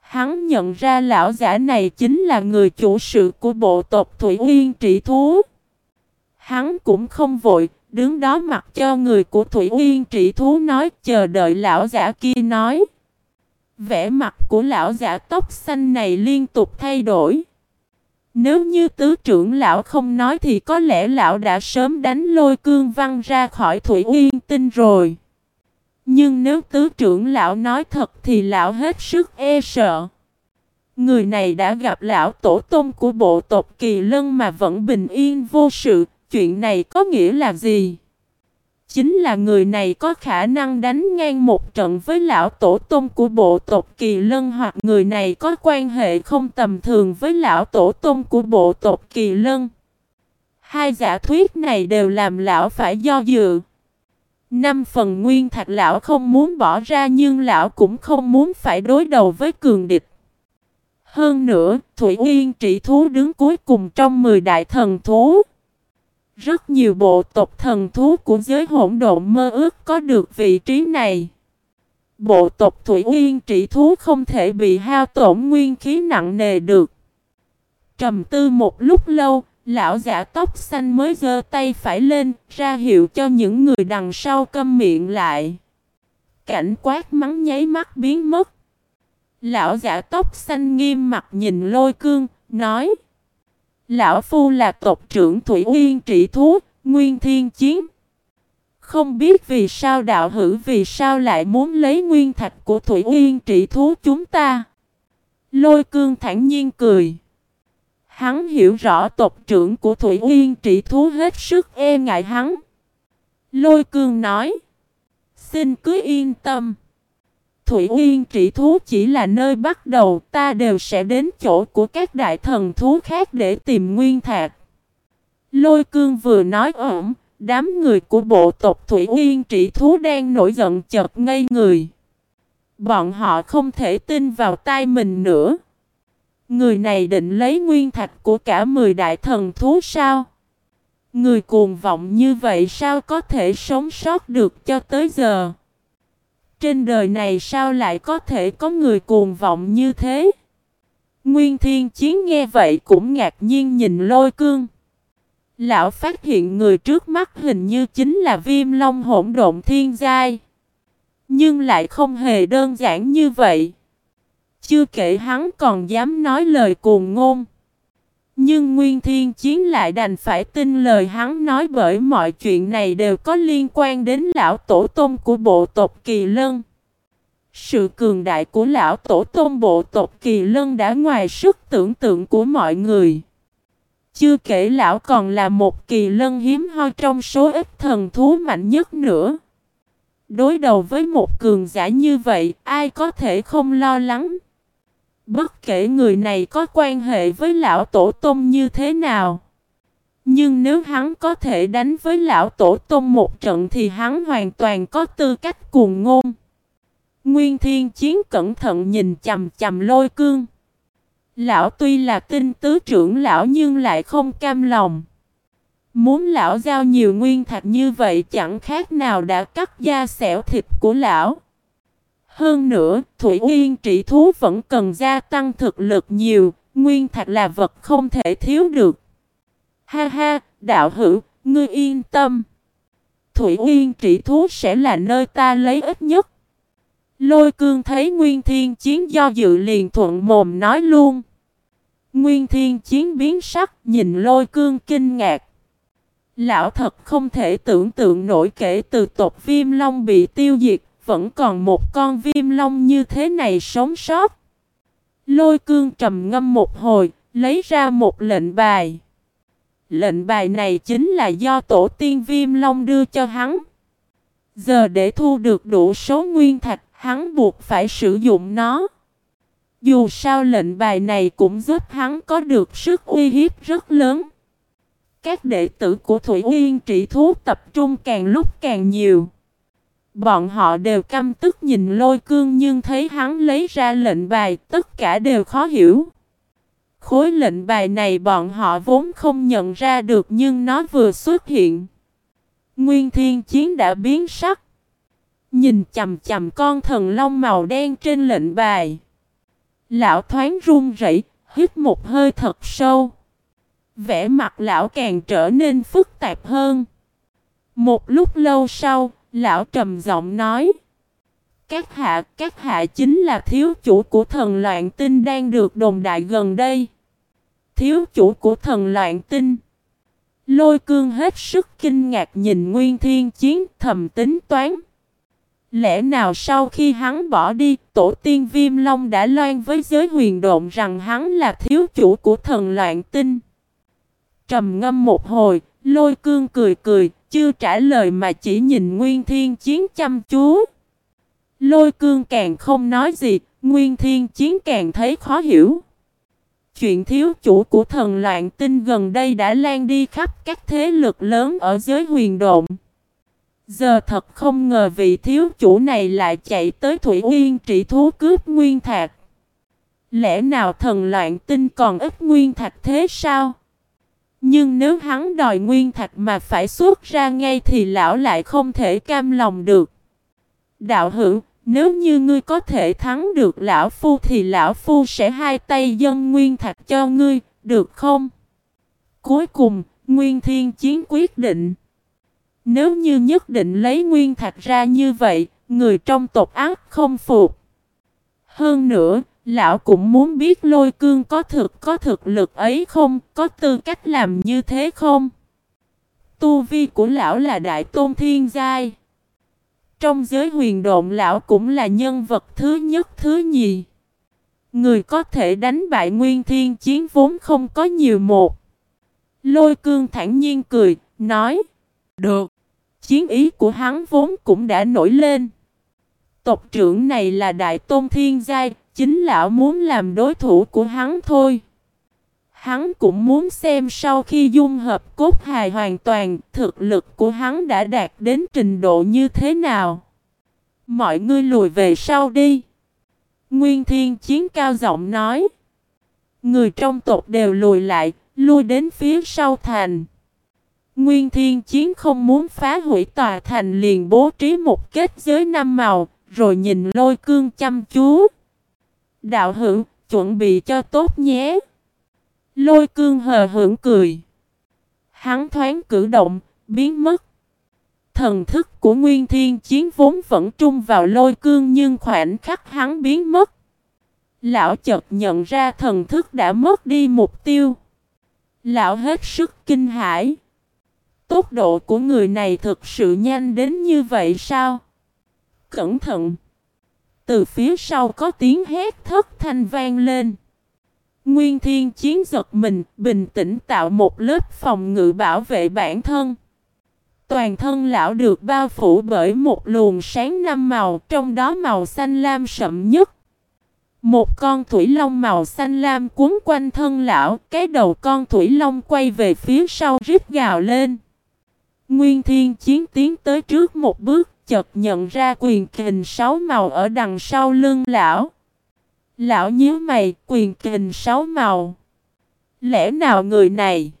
Hắn nhận ra lão giả này chính là người chủ sự của bộ tộc Thủy Uyên trị thú. Hắn cũng không vội, đứng đó mặc cho người của Thủy Uyên trị thú nói chờ đợi lão giả kia nói. Vẻ mặt của lão giả tóc xanh này liên tục thay đổi. Nếu như tứ trưởng lão không nói thì có lẽ lão đã sớm đánh lôi cương văn ra khỏi Thủy Uyên Tinh rồi. Nhưng nếu tứ trưởng lão nói thật thì lão hết sức e sợ. Người này đã gặp lão tổ tông của bộ tộc Kỳ Lân mà vẫn bình yên vô sự, chuyện này có nghĩa là gì? Chính là người này có khả năng đánh ngang một trận với lão tổ tông của bộ tộc Kỳ Lân hoặc người này có quan hệ không tầm thường với lão tổ tông của bộ tộc Kỳ Lân. Hai giả thuyết này đều làm lão phải do dự. Năm phần nguyên thạch lão không muốn bỏ ra nhưng lão cũng không muốn phải đối đầu với cường địch. Hơn nữa, Thủy Uyên trị thú đứng cuối cùng trong 10 đại thần thú. Rất nhiều bộ tộc thần thú của giới hỗn độn mơ ước có được vị trí này. Bộ tộc Thủy Uyên trị thú không thể bị hao tổn nguyên khí nặng nề được. Trầm tư một lúc lâu, lão giả tóc xanh mới giơ tay phải lên, ra hiệu cho những người đằng sau câm miệng lại. Cảnh quát mắng nháy mắt biến mất. Lão giả tóc xanh nghiêm mặt nhìn lôi cương, nói Lão Phu là tộc trưởng Thủy Uyên trị thú, Nguyên Thiên Chiến. Không biết vì sao đạo hữu vì sao lại muốn lấy nguyên thạch của Thủy Uyên trị thú chúng ta. Lôi cương thản nhiên cười. Hắn hiểu rõ tộc trưởng của Thủy Uyên trị thú hết sức e ngại hắn. Lôi cương nói. Xin cứ yên tâm. Thủy Uyên trị thú chỉ là nơi bắt đầu ta đều sẽ đến chỗ của các đại thần thú khác để tìm nguyên thạch. Lôi cương vừa nói ổn, đám người của bộ tộc Thủy Uyên trị thú đang nổi giận chợt ngây người. Bọn họ không thể tin vào tai mình nữa. Người này định lấy nguyên thạch của cả 10 đại thần thú sao? Người cuồng vọng như vậy sao có thể sống sót được cho tới giờ? Trên đời này sao lại có thể có người cuồng vọng như thế? Nguyên Thiên Chiến nghe vậy cũng ngạc nhiên nhìn lôi cương. Lão phát hiện người trước mắt hình như chính là viêm long hỗn độn thiên giai. Nhưng lại không hề đơn giản như vậy. Chưa kể hắn còn dám nói lời cuồng ngôn. Nhưng Nguyên Thiên Chiến lại đành phải tin lời hắn nói bởi mọi chuyện này đều có liên quan đến lão tổ tông của bộ tộc Kỳ Lân. Sự cường đại của lão tổ tông bộ tộc Kỳ Lân đã ngoài sức tưởng tượng của mọi người. Chưa kể lão còn là một kỳ lân hiếm hoi trong số ít thần thú mạnh nhất nữa. Đối đầu với một cường giả như vậy, ai có thể không lo lắng? Bất kể người này có quan hệ với lão tổ tông như thế nào. Nhưng nếu hắn có thể đánh với lão tổ tông một trận thì hắn hoàn toàn có tư cách cuồng ngôn. Nguyên thiên chiến cẩn thận nhìn chầm chầm lôi cương. Lão tuy là tinh tứ trưởng lão nhưng lại không cam lòng. Muốn lão giao nhiều nguyên thạch như vậy chẳng khác nào đã cắt da xẻo thịt của lão. Hơn nữa, Thủy Uyên trị thú vẫn cần gia tăng thực lực nhiều, nguyên thạch là vật không thể thiếu được. Ha ha, đạo hữu, ngươi yên tâm. Thủy Uyên trị thú sẽ là nơi ta lấy ít nhất. Lôi cương thấy Nguyên Thiên Chiến do dự liền thuận mồm nói luôn. Nguyên Thiên Chiến biến sắc nhìn lôi cương kinh ngạc. Lão thật không thể tưởng tượng nổi kể từ tộc viêm long bị tiêu diệt, vẫn còn một con viêm long như thế này sống sót. Lôi cương trầm ngâm một hồi, lấy ra một lệnh bài. Lệnh bài này chính là do tổ tiên viêm long đưa cho hắn. Giờ để thu được đủ số nguyên thạch, hắn buộc phải sử dụng nó. Dù sao lệnh bài này cũng giúp hắn có được sức uy hiếp rất lớn. Các đệ tử của Thủy Uyên trị thú tập trung càng lúc càng nhiều. Bọn họ đều căm tức nhìn lôi cương nhưng thấy hắn lấy ra lệnh bài tất cả đều khó hiểu. Khối lệnh bài này bọn họ vốn không nhận ra được nhưng nó vừa xuất hiện. Nguyên thiên chiến đã biến sắc. Nhìn chầm chầm con thần long màu đen trên lệnh bài. Lão thoáng run rẩy, hít một hơi thật sâu. Vẻ mặt lão càng trở nên phức tạp hơn. Một lúc lâu sau, lão trầm giọng nói. Các hạ, các hạ chính là thiếu chủ của thần loạn tinh đang được đồn đại gần đây. Thiếu chủ của thần loạn tinh. Lôi cương hết sức kinh ngạc nhìn Nguyên Thiên Chiến thầm tính toán. Lẽ nào sau khi hắn bỏ đi, tổ tiên Viêm Long đã loan với giới huyền độn rằng hắn là thiếu chủ của thần loạn tinh? Trầm ngâm một hồi, lôi cương cười cười, chưa trả lời mà chỉ nhìn Nguyên Thiên Chiến chăm chú. Lôi cương càng không nói gì, Nguyên Thiên Chiến càng thấy khó hiểu. Chuyện thiếu chủ của thần loạn tinh gần đây đã lan đi khắp các thế lực lớn ở giới huyền độn. Giờ thật không ngờ vị thiếu chủ này lại chạy tới Thủy Uyên trị thú cướp nguyên thạch. Lẽ nào thần loạn tinh còn ít nguyên thạch thế sao? Nhưng nếu hắn đòi nguyên thạch mà phải xuất ra ngay thì lão lại không thể cam lòng được. Đạo hữu, nếu như ngươi có thể thắng được lão phu thì lão phu sẽ hai tay dân nguyên thạch cho ngươi, được không? Cuối cùng, Nguyên Thiên Chiến quyết định. Nếu như nhất định lấy Nguyên Thạch ra như vậy, người trong tộc ác không phục. Hơn nữa, lão cũng muốn biết lôi cương có thực có thực lực ấy không, có tư cách làm như thế không? Tu vi của lão là đại tôn thiên giai. Trong giới huyền độn lão cũng là nhân vật thứ nhất thứ nhì. Người có thể đánh bại nguyên thiên chiến vốn không có nhiều một. Lôi cương thản nhiên cười, nói. Được. Chiến ý của hắn vốn cũng đã nổi lên. Tộc trưởng này là đại tôn thiên giai, chính lão muốn làm đối thủ của hắn thôi. Hắn cũng muốn xem sau khi dung hợp cốt hài hoàn toàn, thực lực của hắn đã đạt đến trình độ như thế nào. Mọi người lùi về sau đi. Nguyên Thiên Chiến cao giọng nói. Người trong tộc đều lùi lại, lui đến phía sau thành. Nguyên Thiên Chiến không muốn phá hủy tòa thành liền bố trí một kết giới năm màu, rồi nhìn lôi cương chăm chú. Đạo hữu, chuẩn bị cho tốt nhé. Lôi cương hờ hưởng cười. Hắn thoáng cử động, biến mất. Thần thức của Nguyên Thiên Chiến vốn vẫn trung vào lôi cương nhưng khoảnh khắc hắn biến mất. Lão chợt nhận ra thần thức đã mất đi mục tiêu. Lão hết sức kinh hãi. Tốc độ của người này thực sự nhanh đến như vậy sao? Cẩn thận! Từ phía sau có tiếng hét thất thanh vang lên. Nguyên thiên chiến giật mình, bình tĩnh tạo một lớp phòng ngự bảo vệ bản thân. Toàn thân lão được bao phủ bởi một luồng sáng năm màu, trong đó màu xanh lam sậm nhất. Một con thủy long màu xanh lam cuốn quanh thân lão, cái đầu con thủy long quay về phía sau rít gào lên. Nguyên thiên chiến tiến tới trước một bước, chợt nhận ra quyền kình sáu màu ở đằng sau lưng lão. Lão nhíu mày, quyền kình sáu màu. Lẽ nào người này?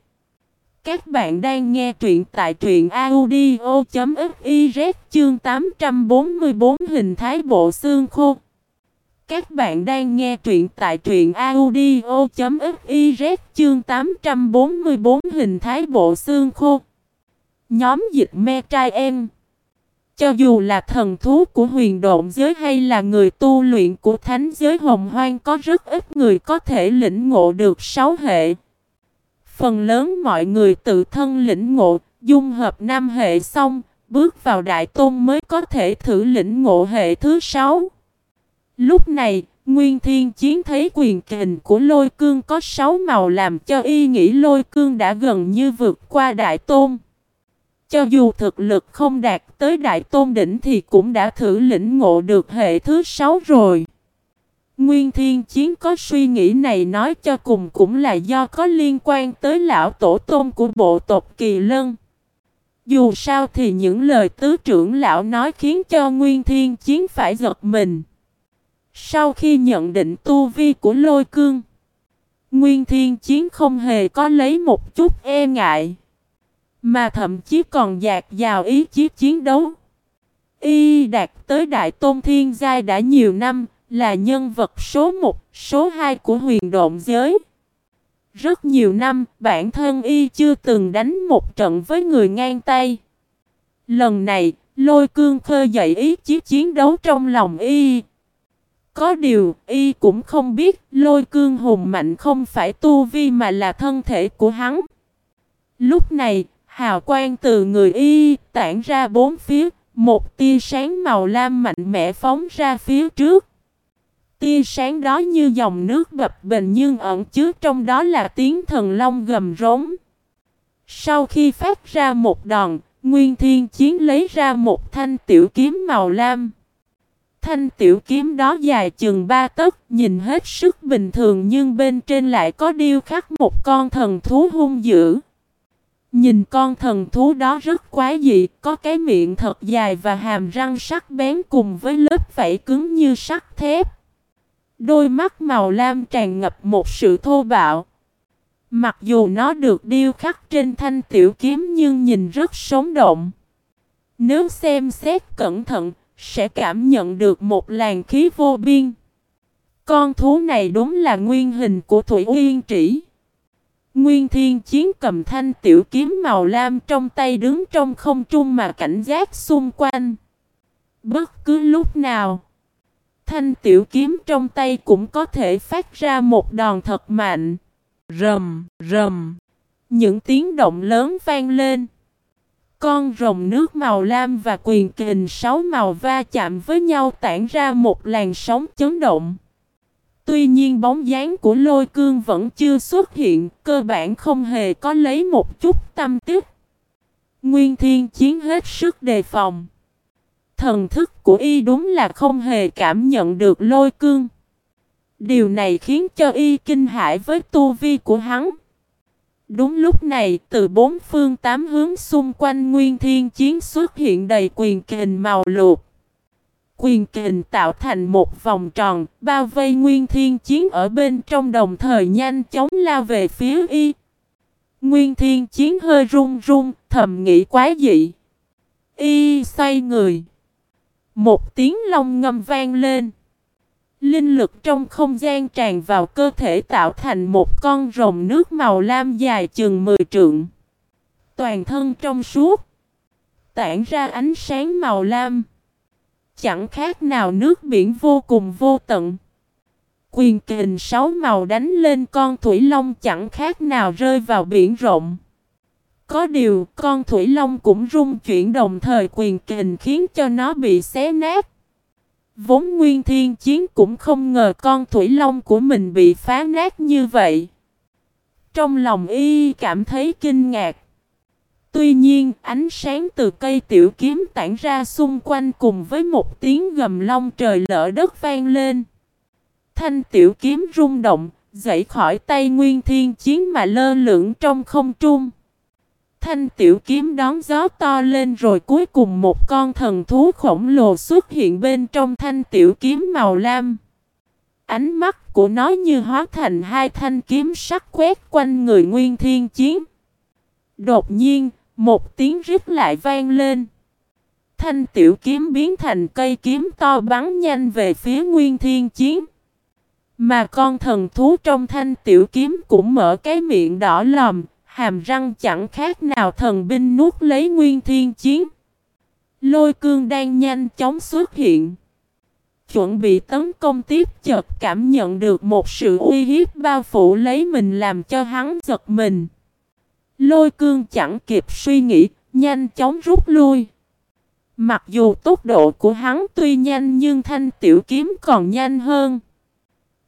Các bạn đang nghe truyện tại truyện audio.fiz chương 844 hình thái bộ xương khô. Các bạn đang nghe truyện tại truyện audio.fiz chương 844 hình thái bộ xương khô. Nhóm dịch me trai em. Cho dù là thần thú của huyền độn giới hay là người tu luyện của thánh giới hồng hoang có rất ít người có thể lĩnh ngộ được sáu hệ. Phần lớn mọi người tự thân lĩnh ngộ, dung hợp năm hệ xong, bước vào đại tôn mới có thể thử lĩnh ngộ hệ thứ sáu. Lúc này, Nguyên Thiên Chiến thấy quyền kình của lôi cương có sáu màu làm cho y nghĩ lôi cương đã gần như vượt qua đại tôn. Cho dù thực lực không đạt tới đại tôn đỉnh thì cũng đã thử lĩnh ngộ được hệ thứ sáu rồi. Nguyên Thiên Chiến có suy nghĩ này nói cho cùng cũng là do có liên quan tới lão tổ tôn của bộ tộc Kỳ Lân. Dù sao thì những lời tứ trưởng lão nói khiến cho Nguyên Thiên Chiến phải giật mình. Sau khi nhận định tu vi của lôi cương, Nguyên Thiên Chiến không hề có lấy một chút e ngại. Mà thậm chí còn dạt vào ý chí chiến đấu. Y đạt tới Đại Tôn Thiên Giai đã nhiều năm, là nhân vật số 1, số 2 của huyền độn giới. Rất nhiều năm, bản thân Y chưa từng đánh một trận với người ngang tay. Lần này, lôi cương khơi dậy ý chí chiến đấu trong lòng Y. Có điều, Y cũng không biết lôi cương hùng mạnh không phải tu vi mà là thân thể của hắn. Lúc này, Hào quang từ người y tản ra bốn phía, một tia sáng màu lam mạnh mẽ phóng ra phía trước. Tia sáng đó như dòng nước bập bềnh nhưng ẩn chứa trong đó là tiếng thần long gầm rống. Sau khi phát ra một đòn, Nguyên Thiên Chiến lấy ra một thanh tiểu kiếm màu lam. Thanh tiểu kiếm đó dài chừng ba tấc, nhìn hết sức bình thường nhưng bên trên lại có điêu khắc một con thần thú hung dữ. Nhìn con thần thú đó rất quái dị, có cái miệng thật dài và hàm răng sắc bén cùng với lớp vảy cứng như sắt thép. Đôi mắt màu lam tràn ngập một sự thô bạo. Mặc dù nó được điêu khắc trên thanh tiểu kiếm nhưng nhìn rất sống động. Nếu xem xét cẩn thận, sẽ cảm nhận được một làn khí vô biên. Con thú này đúng là nguyên hình của Thủy Uyên Trĩ. Nguyên Thiên Chiến cầm thanh tiểu kiếm màu lam trong tay đứng trong không trung mà cảnh giác xung quanh. Bất cứ lúc nào, thanh tiểu kiếm trong tay cũng có thể phát ra một đòn thật mạnh. Rầm, rầm, những tiếng động lớn vang lên. Con rồng nước màu lam và quyền kình sáu màu va chạm với nhau tản ra một làn sóng chấn động. Tuy nhiên bóng dáng của lôi cương vẫn chưa xuất hiện, cơ bản không hề có lấy một chút tâm tích. Nguyên thiên chiến hết sức đề phòng. Thần thức của y đúng là không hề cảm nhận được lôi cương. Điều này khiến cho y kinh hãi với tu vi của hắn. Đúng lúc này, từ bốn phương tám hướng xung quanh Nguyên Thiên Chiến xuất hiện đầy quyền kình màu luộc. Quyền kình tạo thành một vòng tròn, bao vây Nguyên Thiên Chiến ở bên trong đồng thời nhanh chóng lao về phía y. Nguyên Thiên Chiến hơi run run, thầm nghĩ quá dị. Y xoay người. Một tiếng long ngâm vang lên. Linh lực trong không gian tràn vào cơ thể tạo thành một con rồng nước màu lam dài chừng 10 trượng. Toàn thân trong suốt. Tản ra ánh sáng màu lam. Chẳng khác nào nước biển vô cùng vô tận. Quyền kình sáu màu đánh lên con thủy long chẳng khác nào rơi vào biển rộng. Có điều, con thủy long cũng rung chuyển đồng thời quyền kình khiến cho nó bị xé nát. Vốn Nguyên Thiên Chiến cũng không ngờ con Thủy Long của mình bị phá nát như vậy. Trong lòng y cảm thấy kinh ngạc. Tuy nhiên, ánh sáng từ cây tiểu kiếm tản ra xung quanh cùng với một tiếng gầm long trời lỡ đất vang lên. Thanh tiểu kiếm rung động, dậy khỏi tay Nguyên Thiên Chiến mà lơ lửng trong không trung. Thanh tiểu kiếm đón gió to lên rồi cuối cùng một con thần thú khổng lồ xuất hiện bên trong thanh tiểu kiếm màu lam. Ánh mắt của nó như hóa thành hai thanh kiếm sắc quét quanh người nguyên thiên chiến. Đột nhiên, một tiếng rít lại vang lên. Thanh tiểu kiếm biến thành cây kiếm to bắn nhanh về phía nguyên thiên chiến. Mà con thần thú trong thanh tiểu kiếm cũng mở cái miệng đỏ lòm, hàm răng chẳng khác nào thần binh nuốt lấy nguyên thiên chiến. Lôi cương đang nhanh chóng xuất hiện. Chuẩn bị tấn công tiếp chợt cảm nhận được một sự uy hiếp bao phủ lấy mình làm cho hắn giật mình. Lôi cương chẳng kịp suy nghĩ, nhanh chóng rút lui. Mặc dù tốc độ của hắn tuy nhanh nhưng thanh tiểu kiếm còn nhanh hơn.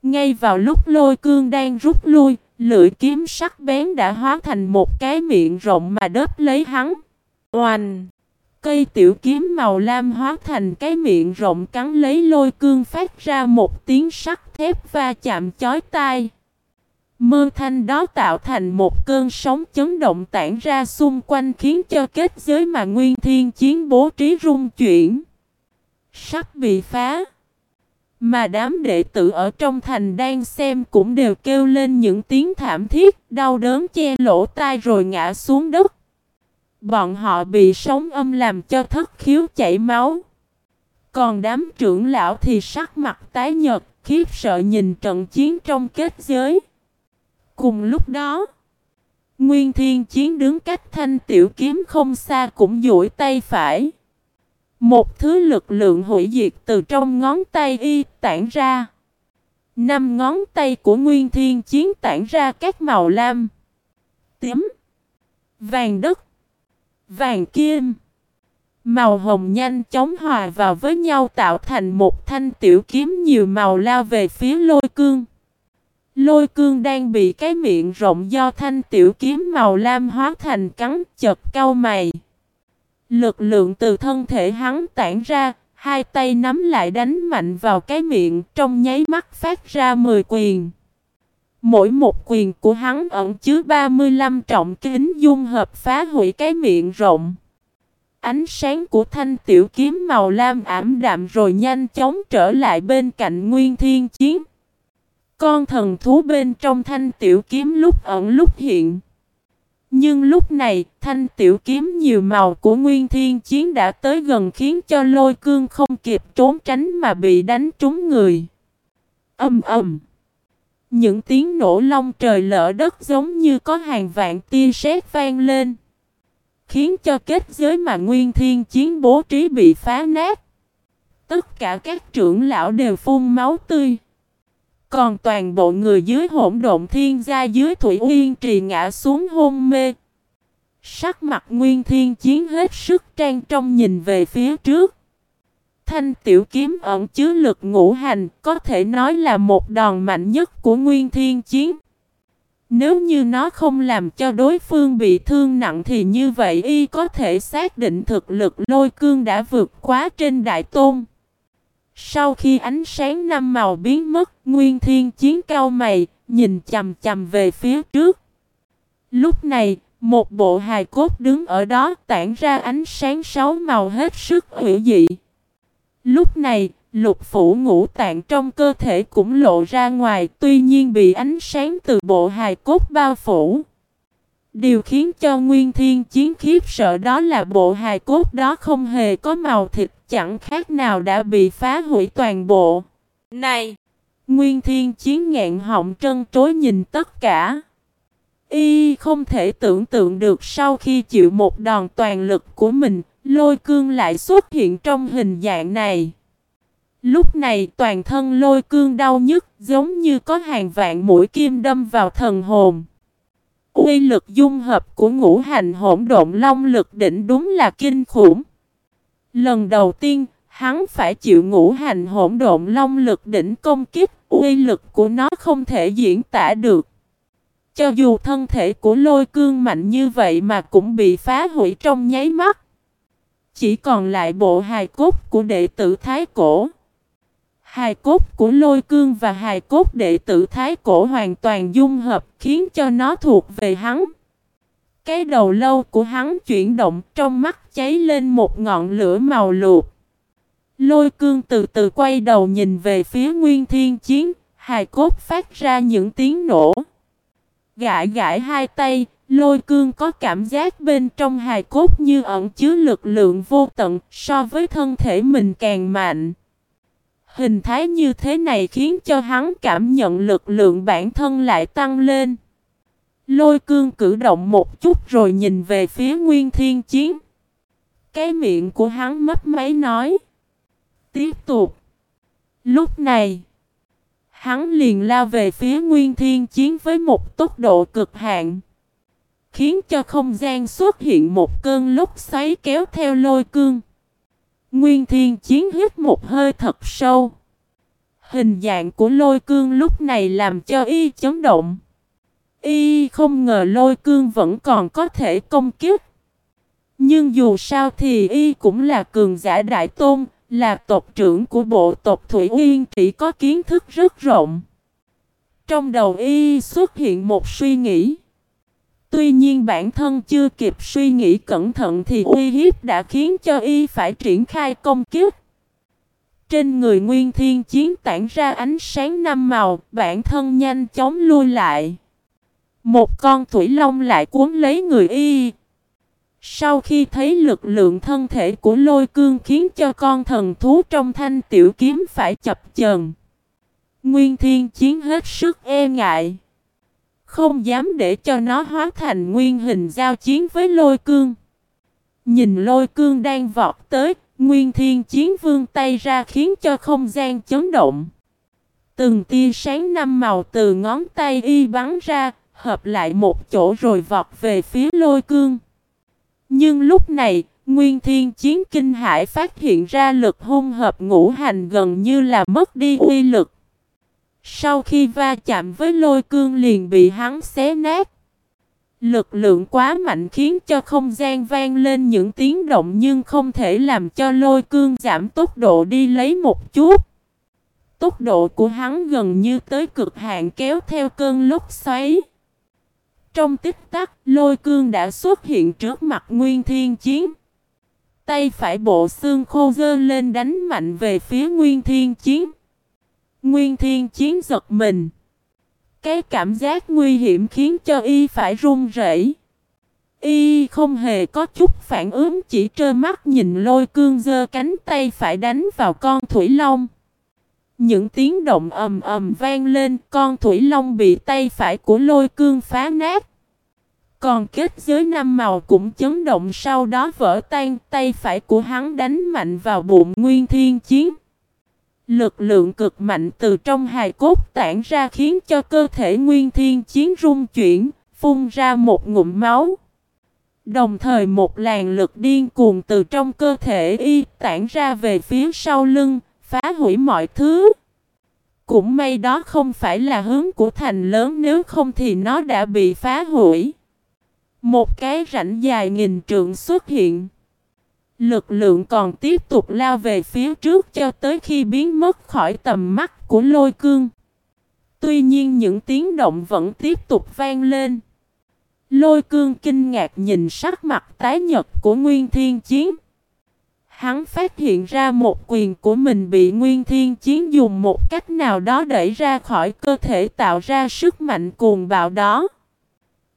Ngay vào lúc lôi cương đang rút lui, Lưỡi kiếm sắc bén đã hóa thành một cái miệng rộng mà đớp lấy hắn. Oanh! Cây tiểu kiếm màu lam hóa thành cái miệng rộng cắn lấy lôi cương phát ra một tiếng sắc thép va chạm chói tai. Mơ thanh đó tạo thành một cơn sóng chấn động tản ra xung quanh khiến cho kết giới mà Nguyên Thiên Chiến bố trí rung chuyển. Sắp bị phá. Mà đám đệ tử ở trong thành đang xem cũng đều kêu lên những tiếng thảm thiết, đau đớn che lỗ tai rồi ngã xuống đất. Bọn họ bị sóng âm làm cho thất khiếu chảy máu. Còn đám trưởng lão thì sắc mặt tái nhợt, khiếp sợ nhìn trận chiến trong kết giới. Cùng lúc đó, Nguyên Thiên Chiến đứng cách thanh tiểu kiếm không xa cũng duỗi tay phải. Một thứ lực lượng hủy diệt từ trong ngón tay y tản ra. Năm ngón tay của Nguyên Thiên Chiến tản ra các màu lam, tím, vàng đất, vàng kim. Màu hồng nhanh chóng hòa vào với nhau tạo thành một thanh tiểu kiếm nhiều màu lao về phía lôi cương. Lôi cương đang bị cái miệng rộng do thanh tiểu kiếm màu lam hóa thành cắn chật cau mày. Lực lượng từ thân thể hắn tản ra, hai tay nắm lại đánh mạnh vào cái miệng trong nháy mắt phát ra 10 quyền. Mỗi một quyền của hắn ẩn chứa 35 trọng kính dung hợp phá hủy cái miệng rộng. Ánh sáng của thanh tiểu kiếm màu lam ảm đạm rồi nhanh chóng trở lại bên cạnh Nguyên Thiên Chiến. Con thần thú bên trong thanh tiểu kiếm lúc ẩn lúc hiện. Nhưng lúc này, thanh tiểu kiếm nhiều màu của Nguyên Thiên Chiến đã tới gần khiến cho lôi cương không kịp trốn tránh mà bị đánh trúng người. Âm ầm. Những tiếng nổ long trời lỡ đất giống như có hàng vạn tia sét vang lên. Khiến cho kết giới mà Nguyên Thiên Chiến bố trí bị phá nát. Tất cả các trưởng lão đều phun máu tươi. Còn toàn bộ người dưới hỗn độn thiên gia dưới Thủy Uyên trì ngã xuống hôn mê. Sắc mặt Nguyên Thiên Chiến hết sức trang trong nhìn về phía trước. Thanh tiểu kiếm ẩn chứa lực ngũ hành, có thể nói là một đòn mạnh nhất của Nguyên Thiên Chiến. Nếu như nó không làm cho đối phương bị thương nặng thì như vậy y có thể xác định thực lực lôi cương đã vượt quá trên đại tôn. Sau khi ánh sáng năm màu biến mất, Nguyên Thiên Chiến cao mày, nhìn chầm chầm về phía trước. Lúc này, một bộ hài cốt đứng ở đó tản ra ánh sáng sáu màu hết sức hữu dị. Lúc này, lục phủ ngũ tạng trong cơ thể cũng lộ ra ngoài tuy nhiên bị ánh sáng từ bộ hài cốt bao phủ. Điều khiến cho Nguyên Thiên Chiến khiếp sợ đó là bộ hài cốt đó không hề có màu thịt chẳng khác nào đã bị phá hủy toàn bộ. Này! Nguyên Thiên Chiến ngạn họng trân trối nhìn tất cả. Y không thể tưởng tượng được sau khi chịu một đòn toàn lực của mình, lôi cương lại xuất hiện trong hình dạng này. Lúc này toàn thân lôi cương đau nhức giống như có hàng vạn mũi kim đâm vào thần hồn. Uy lực dung hợp của ngũ hành hỗn độn long lực đỉnh đúng là kinh khủng. Lần đầu tiên, hắn phải chịu ngũ hành hỗn độn long lực đỉnh công kích, uy lực của nó không thể diễn tả được. Cho dù thân thể của lôi cương mạnh như vậy mà cũng bị phá hủy trong nháy mắt. Chỉ còn lại bộ hài cốt của đệ tử Thái Cổ. Hài cốt của lôi cương và hài cốt đệ tử Thái Cổ hoàn toàn dung hợp khiến cho nó thuộc về hắn. Cái đầu lâu của hắn chuyển động trong mắt cháy lên một ngọn lửa màu luộc. Lôi cương từ từ quay đầu nhìn về phía nguyên thiên chiến, hài cốt phát ra những tiếng nổ. Gãi gãi hai tay, lôi cương có cảm giác bên trong hài cốt như ẩn chứa lực lượng vô tận so với thân thể mình càng mạnh. Hình thái như thế này khiến cho hắn cảm nhận lực lượng bản thân lại tăng lên. Lôi cương cử động một chút rồi nhìn về phía Nguyên Thiên Chiến. Cái miệng của hắn mấp máy nói. Tiếp tục. Lúc này, hắn liền lao về phía Nguyên Thiên Chiến với một tốc độ cực hạn. Khiến cho không gian xuất hiện một cơn lốc xoáy kéo theo lôi cương. Nguyên Thiên Chiến hít một hơi thật sâu. Hình dạng của lôi cương lúc này làm cho y chấn động. Y không ngờ lôi cương vẫn còn có thể công kiếp. Nhưng dù sao thì y cũng là cường giả đại tôn, là tộc trưởng của bộ tộc Thủy Uyên chỉ có kiến thức rất rộng. Trong đầu y xuất hiện một suy nghĩ. Tuy nhiên bản thân chưa kịp suy nghĩ cẩn thận thì uy hiếp đã khiến cho y phải triển khai công kiếp. Trên người Nguyên Thiên Chiến tản ra ánh sáng năm màu, bản thân nhanh chóng lui lại. Một con thủy long lại cuốn lấy người y. Sau khi thấy lực lượng thân thể của lôi cương khiến cho con thần thú trong thanh tiểu kiếm phải chập chờn. Nguyên Thiên Chiến hết sức e ngại. Không dám để cho nó hóa thành nguyên hình giao chiến với lôi cương. Nhìn lôi cương đang vọt tới, Nguyên Thiên Chiến vương tay ra khiến cho không gian chấn động. Từng tia sáng năm màu từ ngón tay y bắn ra, hợp lại một chỗ rồi vọt về phía lôi cương. Nhưng lúc này, Nguyên Thiên Chiến kinh hải phát hiện ra lực hung hợp ngũ hành gần như là mất đi uy lực. Sau khi va chạm với lôi cương liền bị hắn xé nát. Lực lượng quá mạnh khiến cho không gian vang lên những tiếng động nhưng không thể làm cho lôi cương giảm tốc độ đi lấy một chút. Tốc độ của hắn gần như tới cực hạn kéo theo cơn lốc xoáy. Trong tích tắc, lôi cương đã xuất hiện trước mặt Nguyên Thiên Chiến. Tay phải bộ xương khô dơ lên đánh mạnh về phía Nguyên Thiên Chiến. Nguyên Thiên Chiến giật mình. Cái cảm giác nguy hiểm khiến cho y phải run rẩy. Y không hề có chút phản ứng chỉ trơ mắt nhìn lôi cương dơ cánh tay phải đánh vào con thủy long. Những tiếng động ầm ầm vang lên, con thủy long bị tay phải của lôi cương phá nát. Còn kết giới năm màu cũng chấn động sau đó vỡ tan, tay phải của hắn đánh mạnh vào bụng Nguyên Thiên Chiến. Lực lượng cực mạnh từ trong hài cốt tản ra khiến cho cơ thể Nguyên Thiên Chiến rung chuyển, phun ra một ngụm máu. Đồng thời một làn lực điên cuồng từ trong cơ thể y tản ra về phía sau lưng, phá hủy mọi thứ. Cũng may đó không phải là hướng của thành lớn, nếu không thì nó đã bị phá hủy. Một cái rãnh dài nghìn trượng xuất hiện. Lực lượng còn tiếp tục lao về phía trước cho tới khi biến mất khỏi tầm mắt của lôi cương. Tuy nhiên những tiếng động vẫn tiếp tục vang lên. Lôi cương kinh ngạc nhìn sắc mặt tái nhật của Nguyên Thiên Chiến. Hắn phát hiện ra một quyền của mình bị Nguyên Thiên Chiến dùng một cách nào đó đẩy ra khỏi cơ thể tạo ra sức mạnh cuồng bạo đó.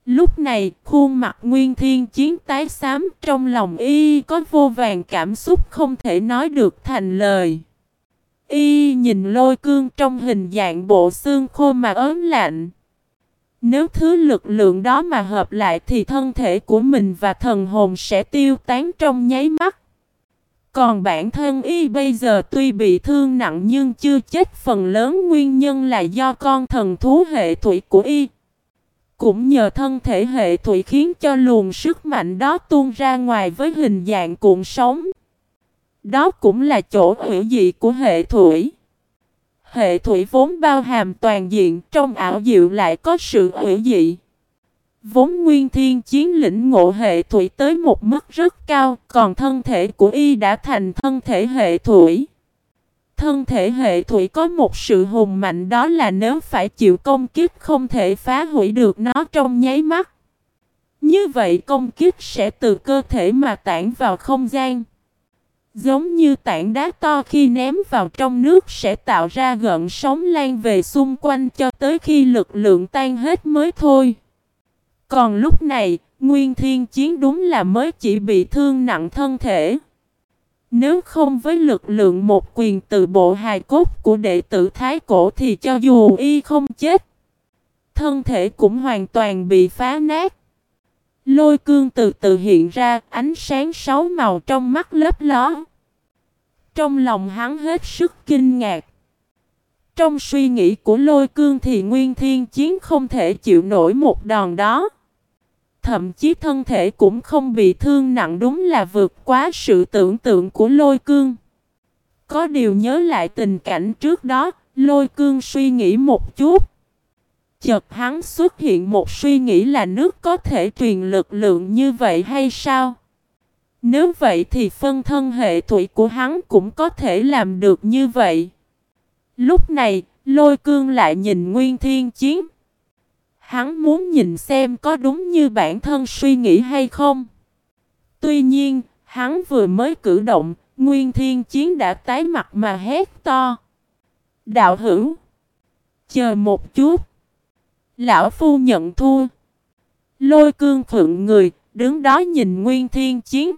Lúc này, khuôn mặt Nguyên Thiên Chiến tái xám trong lòng y có vô vàng cảm xúc không thể nói được thành lời. Y nhìn lôi cương trong hình dạng bộ xương khô mà ớn lạnh. Nếu thứ lực lượng đó mà hợp lại thì thân thể của mình và thần hồn sẽ tiêu tán trong nháy mắt. Còn bản thân y bây giờ tuy bị thương nặng nhưng chưa chết, phần lớn nguyên nhân là do con thần thú hệ thủy của y. Cũng nhờ thân thể hệ thủy khiến cho luồng sức mạnh đó tuôn ra ngoài với hình dạng cuộn sóng. Đó cũng là chỗ hữu dị của hệ thủy. Hệ thủy vốn bao hàm toàn diện, trong ảo diệu lại có sự hữu dị. Vốn nguyên thiên chiến lĩnh ngộ hệ thủy tới một mức rất cao, còn thân thể của y đã thành thân thể hệ thủy. Thân thể hệ thủy có một sự hùng mạnh đó là nếu phải chịu công kích không thể phá hủy được nó trong nháy mắt. Như vậy công kích sẽ từ cơ thể mà tản vào không gian. Giống như tảng đá to khi ném vào trong nước sẽ tạo ra gợn sóng lan về xung quanh cho tới khi lực lượng tan hết mới thôi. Còn lúc này, Nguyên Thiên Chiến đúng là mới chỉ bị thương nặng thân thể. Nếu không với lực lượng một quyền từ bộ hài cốt của đệ tử Thái Cổ thì cho dù y không chết, thân thể cũng hoàn toàn bị phá nát. Lôi cương từ từ hiện ra, ánh sáng sáu màu trong mắt lấp ló. Trong lòng hắn hết sức kinh ngạc. Trong suy nghĩ của lôi cương thì Nguyên Thiên Chiến không thể chịu nổi một đòn đó thậm chí thân thể cũng không bị thương nặng đúng là vượt quá sự tưởng tượng của lôi cương. Có điều nhớ lại tình cảnh trước đó, lôi cương suy nghĩ một chút. Chợt hắn xuất hiện một suy nghĩ là nước có thể truyền lực lượng như vậy hay sao? Nếu vậy thì phân thân hệ thủy của hắn cũng có thể làm được như vậy. Lúc này, lôi cương lại nhìn Nguyên Thiên Chiến. Hắn muốn nhìn xem có đúng như bản thân suy nghĩ hay không. Tuy nhiên, hắn vừa mới cử động, Nguyên Thiên Chiến đã tái mặt mà hét to. Đạo hữu! Chờ một chút! Lão Phu nhận thua. Lôi cương phượng người, đứng đó nhìn Nguyên Thiên Chiến.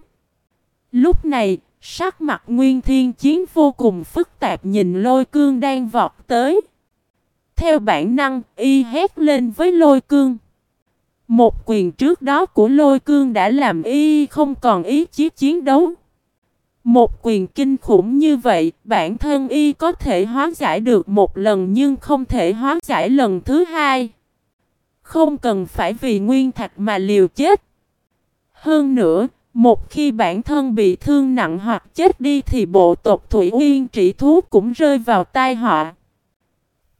Lúc này, sắc mặt Nguyên Thiên Chiến vô cùng phức tạp nhìn lôi cương đang vọt tới. Theo bản năng, y hét lên với lôi cương. Một quyền trước đó của lôi cương đã làm y không còn ý chí chiến đấu. Một quyền kinh khủng như vậy, bản thân y có thể hóa giải được một lần nhưng không thể hóa giải lần thứ hai. Không cần phải vì nguyên thạch mà liều chết. Hơn nữa, một khi bản thân bị thương nặng hoặc chết đi thì bộ tộc Thủy Uyên trị thú cũng rơi vào tai họa.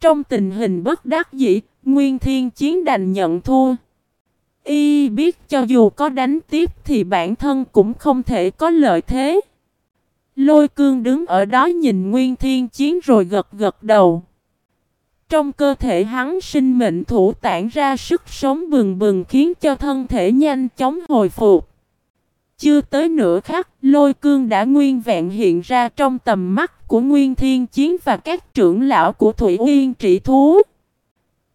Trong tình hình bất đắc dĩ, Nguyên Thiên Chiến đành nhận thua. Y biết cho dù có đánh tiếp thì bản thân cũng không thể có lợi thế. Lôi cương đứng ở đó nhìn Nguyên Thiên Chiến rồi gật gật đầu. Trong cơ thể hắn sinh mệnh thủ tản ra sức sống bừng bừng khiến cho thân thể nhanh chóng hồi phục. Chưa tới nửa khắc, lôi cương đã nguyên vẹn hiện ra trong tầm mắt của Nguyên Thiên Chiến và các trưởng lão của Thủy Uyên trị thú.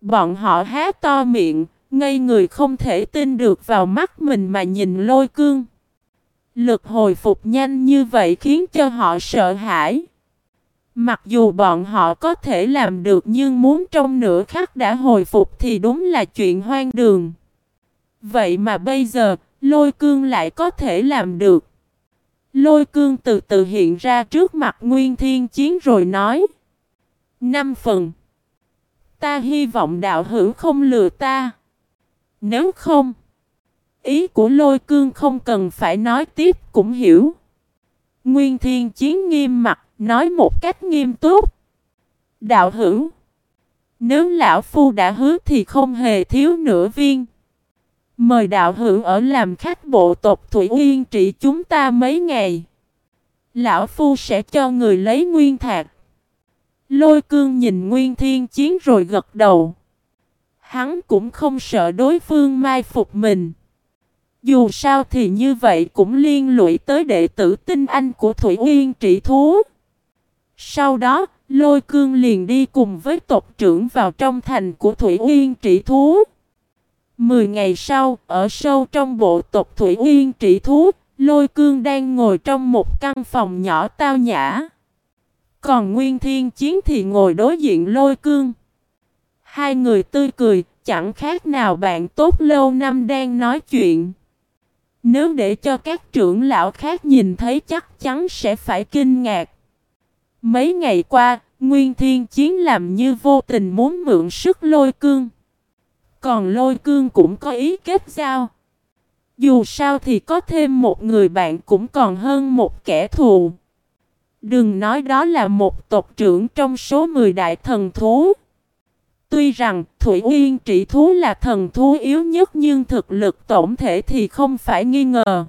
Bọn họ há to miệng, ngây người không thể tin được vào mắt mình mà nhìn lôi cương. Lực hồi phục nhanh như vậy khiến cho họ sợ hãi. Mặc dù bọn họ có thể làm được nhưng muốn trong nửa khắc đã hồi phục thì đúng là chuyện hoang đường. Vậy mà bây giờ, lôi cương lại có thể làm được. Lôi cương từ từ hiện ra trước mặt Nguyên Thiên Chiến rồi nói. Năm phần. Ta hy vọng đạo hữu không lừa ta. Nếu không, ý của lôi cương không cần phải nói tiếp cũng hiểu. Nguyên Thiên Chiến nghiêm mặt, nói một cách nghiêm túc. Đạo hữu, nếu lão phu đã hứa thì không hề thiếu nửa viên. Mời đạo hữu ở làm khách bộ tộc Thủy Uyên trị chúng ta mấy ngày. Lão Phu sẽ cho người lấy nguyên thạc. Lôi cương nhìn Nguyên Thiên Chiến rồi gật đầu. Hắn cũng không sợ đối phương mai phục mình. Dù sao thì như vậy cũng liên lụy tới đệ tử tinh anh của Thủy Uyên trị thú. Sau đó, lôi cương liền đi cùng với tộc trưởng vào trong thành của Thủy Uyên trị thú. Mười ngày sau, ở sâu trong bộ tộc Thủy Uyên trị thú, Lôi Cương đang ngồi trong một căn phòng nhỏ tao nhã. Còn Nguyên Thiên Chiến thì ngồi đối diện Lôi Cương. Hai người tươi cười, chẳng khác nào bạn tốt lâu năm đang nói chuyện. Nếu để cho các trưởng lão khác nhìn thấy chắc chắn sẽ phải kinh ngạc. Mấy ngày qua, Nguyên Thiên Chiến làm như vô tình muốn mượn sức lôi cương. Còn lôi cương cũng có ý kết giao. Dù sao thì có thêm một người bạn cũng còn hơn một kẻ thù. Đừng nói đó là một tộc trưởng trong số 10 đại thần thú. Tuy rằng Thủy Uyên trị thú là thần thú yếu nhất nhưng thực lực tổng thể thì không phải nghi ngờ.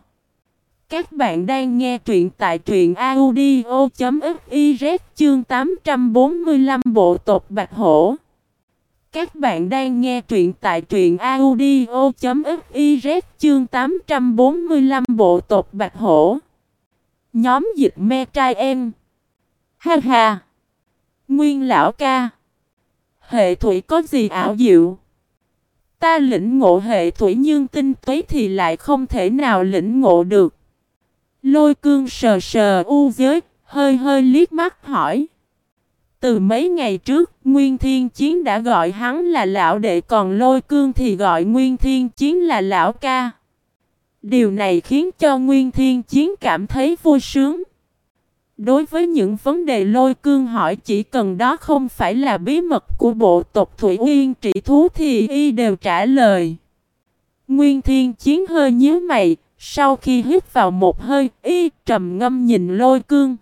Các bạn đang nghe truyện tại truyện audio.fiz chương 845 bộ tộc Bạch Hổ. Các bạn đang nghe truyện tại truyện audio.fiz chương 845 bộ tộc Bạch Hổ. Nhóm dịch me trai em. Ha ha. Nguyên lão ca. Hệ thủy có gì ảo diệu? Ta lĩnh ngộ hệ thủy nhưng tinh túy thì lại không thể nào lĩnh ngộ được. Lôi cương sờ sờ u giới, hơi hơi liếc mắt hỏi. Từ mấy ngày trước, Nguyên Thiên Chiến đã gọi hắn là lão đệ còn lôi cương thì gọi Nguyên Thiên Chiến là lão ca. Điều này khiến cho Nguyên Thiên Chiến cảm thấy vui sướng. Đối với những vấn đề lôi cương hỏi chỉ cần đó không phải là bí mật của bộ tộc Thủy Uyên trị thú thì y đều trả lời. Nguyên Thiên Chiến hơi nhíu mày, sau khi hít vào một hơi, y trầm ngâm nhìn lôi cương.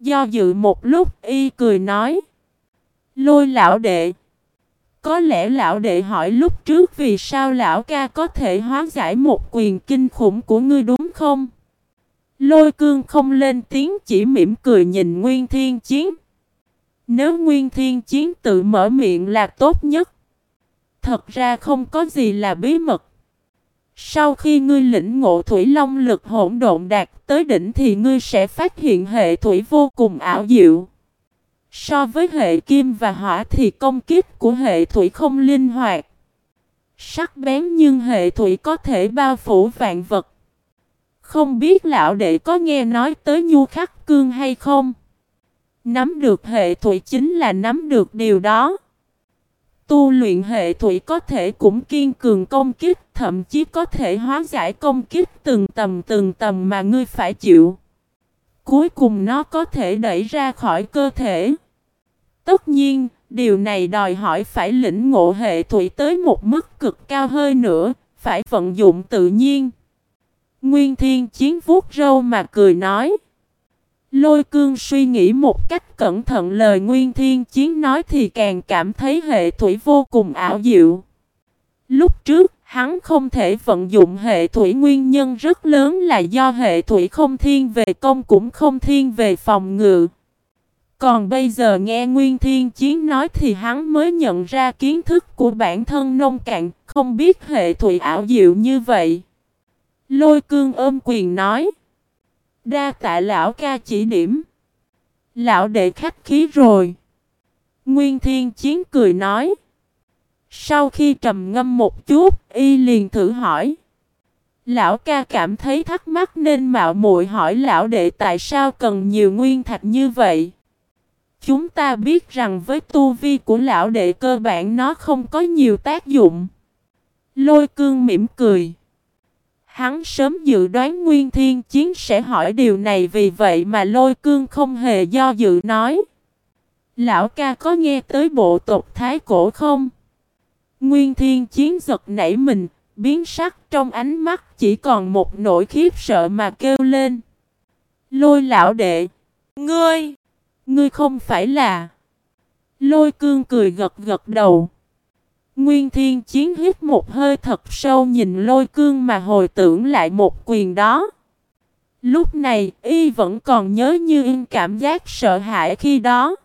Do dự một lúc, y cười nói. Lôi lão đệ. Có lẽ lão đệ hỏi lúc trước vì sao lão ca có thể hóa giải một quyền kinh khủng của ngươi đúng không? Lôi cương không lên tiếng, chỉ mỉm cười nhìn Nguyên Thiên Chiến. Nếu Nguyên Thiên Chiến tự mở miệng là tốt nhất. Thật ra không có gì là bí mật. Sau khi ngươi lĩnh ngộ thủy long lực hỗn độn đạt tới đỉnh thì ngươi sẽ phát hiện hệ thủy vô cùng ảo diệu. So với hệ kim và hỏa thì công kích của hệ thủy không linh hoạt. Sắc bén nhưng hệ thủy có thể bao phủ vạn vật. Không biết lão đệ có nghe nói tới nhu khắc cương hay không? Nắm được hệ thủy chính là nắm được điều đó. Tu luyện hệ thủy có thể cũng kiên cường công kích, thậm chí có thể hóa giải công kích từng tầm từng tầm mà ngươi phải chịu. Cuối cùng nó có thể đẩy ra khỏi cơ thể. Tất nhiên, điều này đòi hỏi phải lĩnh ngộ hệ thủy tới một mức cực cao hơi nữa, phải vận dụng tự nhiên. Nguyên Thiên Chiến vuốt râu mà cười nói. Lôi cương suy nghĩ một cách cẩn thận lời Nguyên Thiên Chiến nói thì càng cảm thấy hệ thủy vô cùng ảo diệu. Lúc trước, hắn không thể vận dụng hệ thủy nguyên nhân rất lớn là do hệ thủy không thiên về công cũng không thiên về phòng ngự. Còn bây giờ nghe Nguyên Thiên Chiến nói thì hắn mới nhận ra kiến thức của bản thân nông cạn, không biết hệ thủy ảo diệu như vậy. Lôi cương ôm quyền nói. Đa tạ lão ca chỉ điểm. Lão đệ khách khí rồi. Nguyên Thiên Chiến cười nói. Sau khi trầm ngâm một chút, y liền thử hỏi. Lão ca cảm thấy thắc mắc nên mạo muội hỏi lão đệ tại sao cần nhiều nguyên thạch như vậy. Chúng ta biết rằng với tu vi của lão đệ cơ bản nó không có nhiều tác dụng. Lôi cương mỉm cười. Hắn sớm dự đoán Nguyên Thiên Chiến sẽ hỏi điều này vì vậy mà lôi cương không hề do dự nói. Lão ca có nghe tới bộ tộc Thái Cổ không? Nguyên Thiên Chiến giật nảy mình, biến sắc trong ánh mắt chỉ còn một nỗi khiếp sợ mà kêu lên. Lôi lão đệ, ngươi, ngươi không phải là... Lôi cương cười gật gật đầu. Nguyên Thiên Chiến hít một hơi thật sâu nhìn lôi cương mà hồi tưởng lại một quyền đó. Lúc này, y vẫn còn nhớ như in cảm giác sợ hãi khi đó.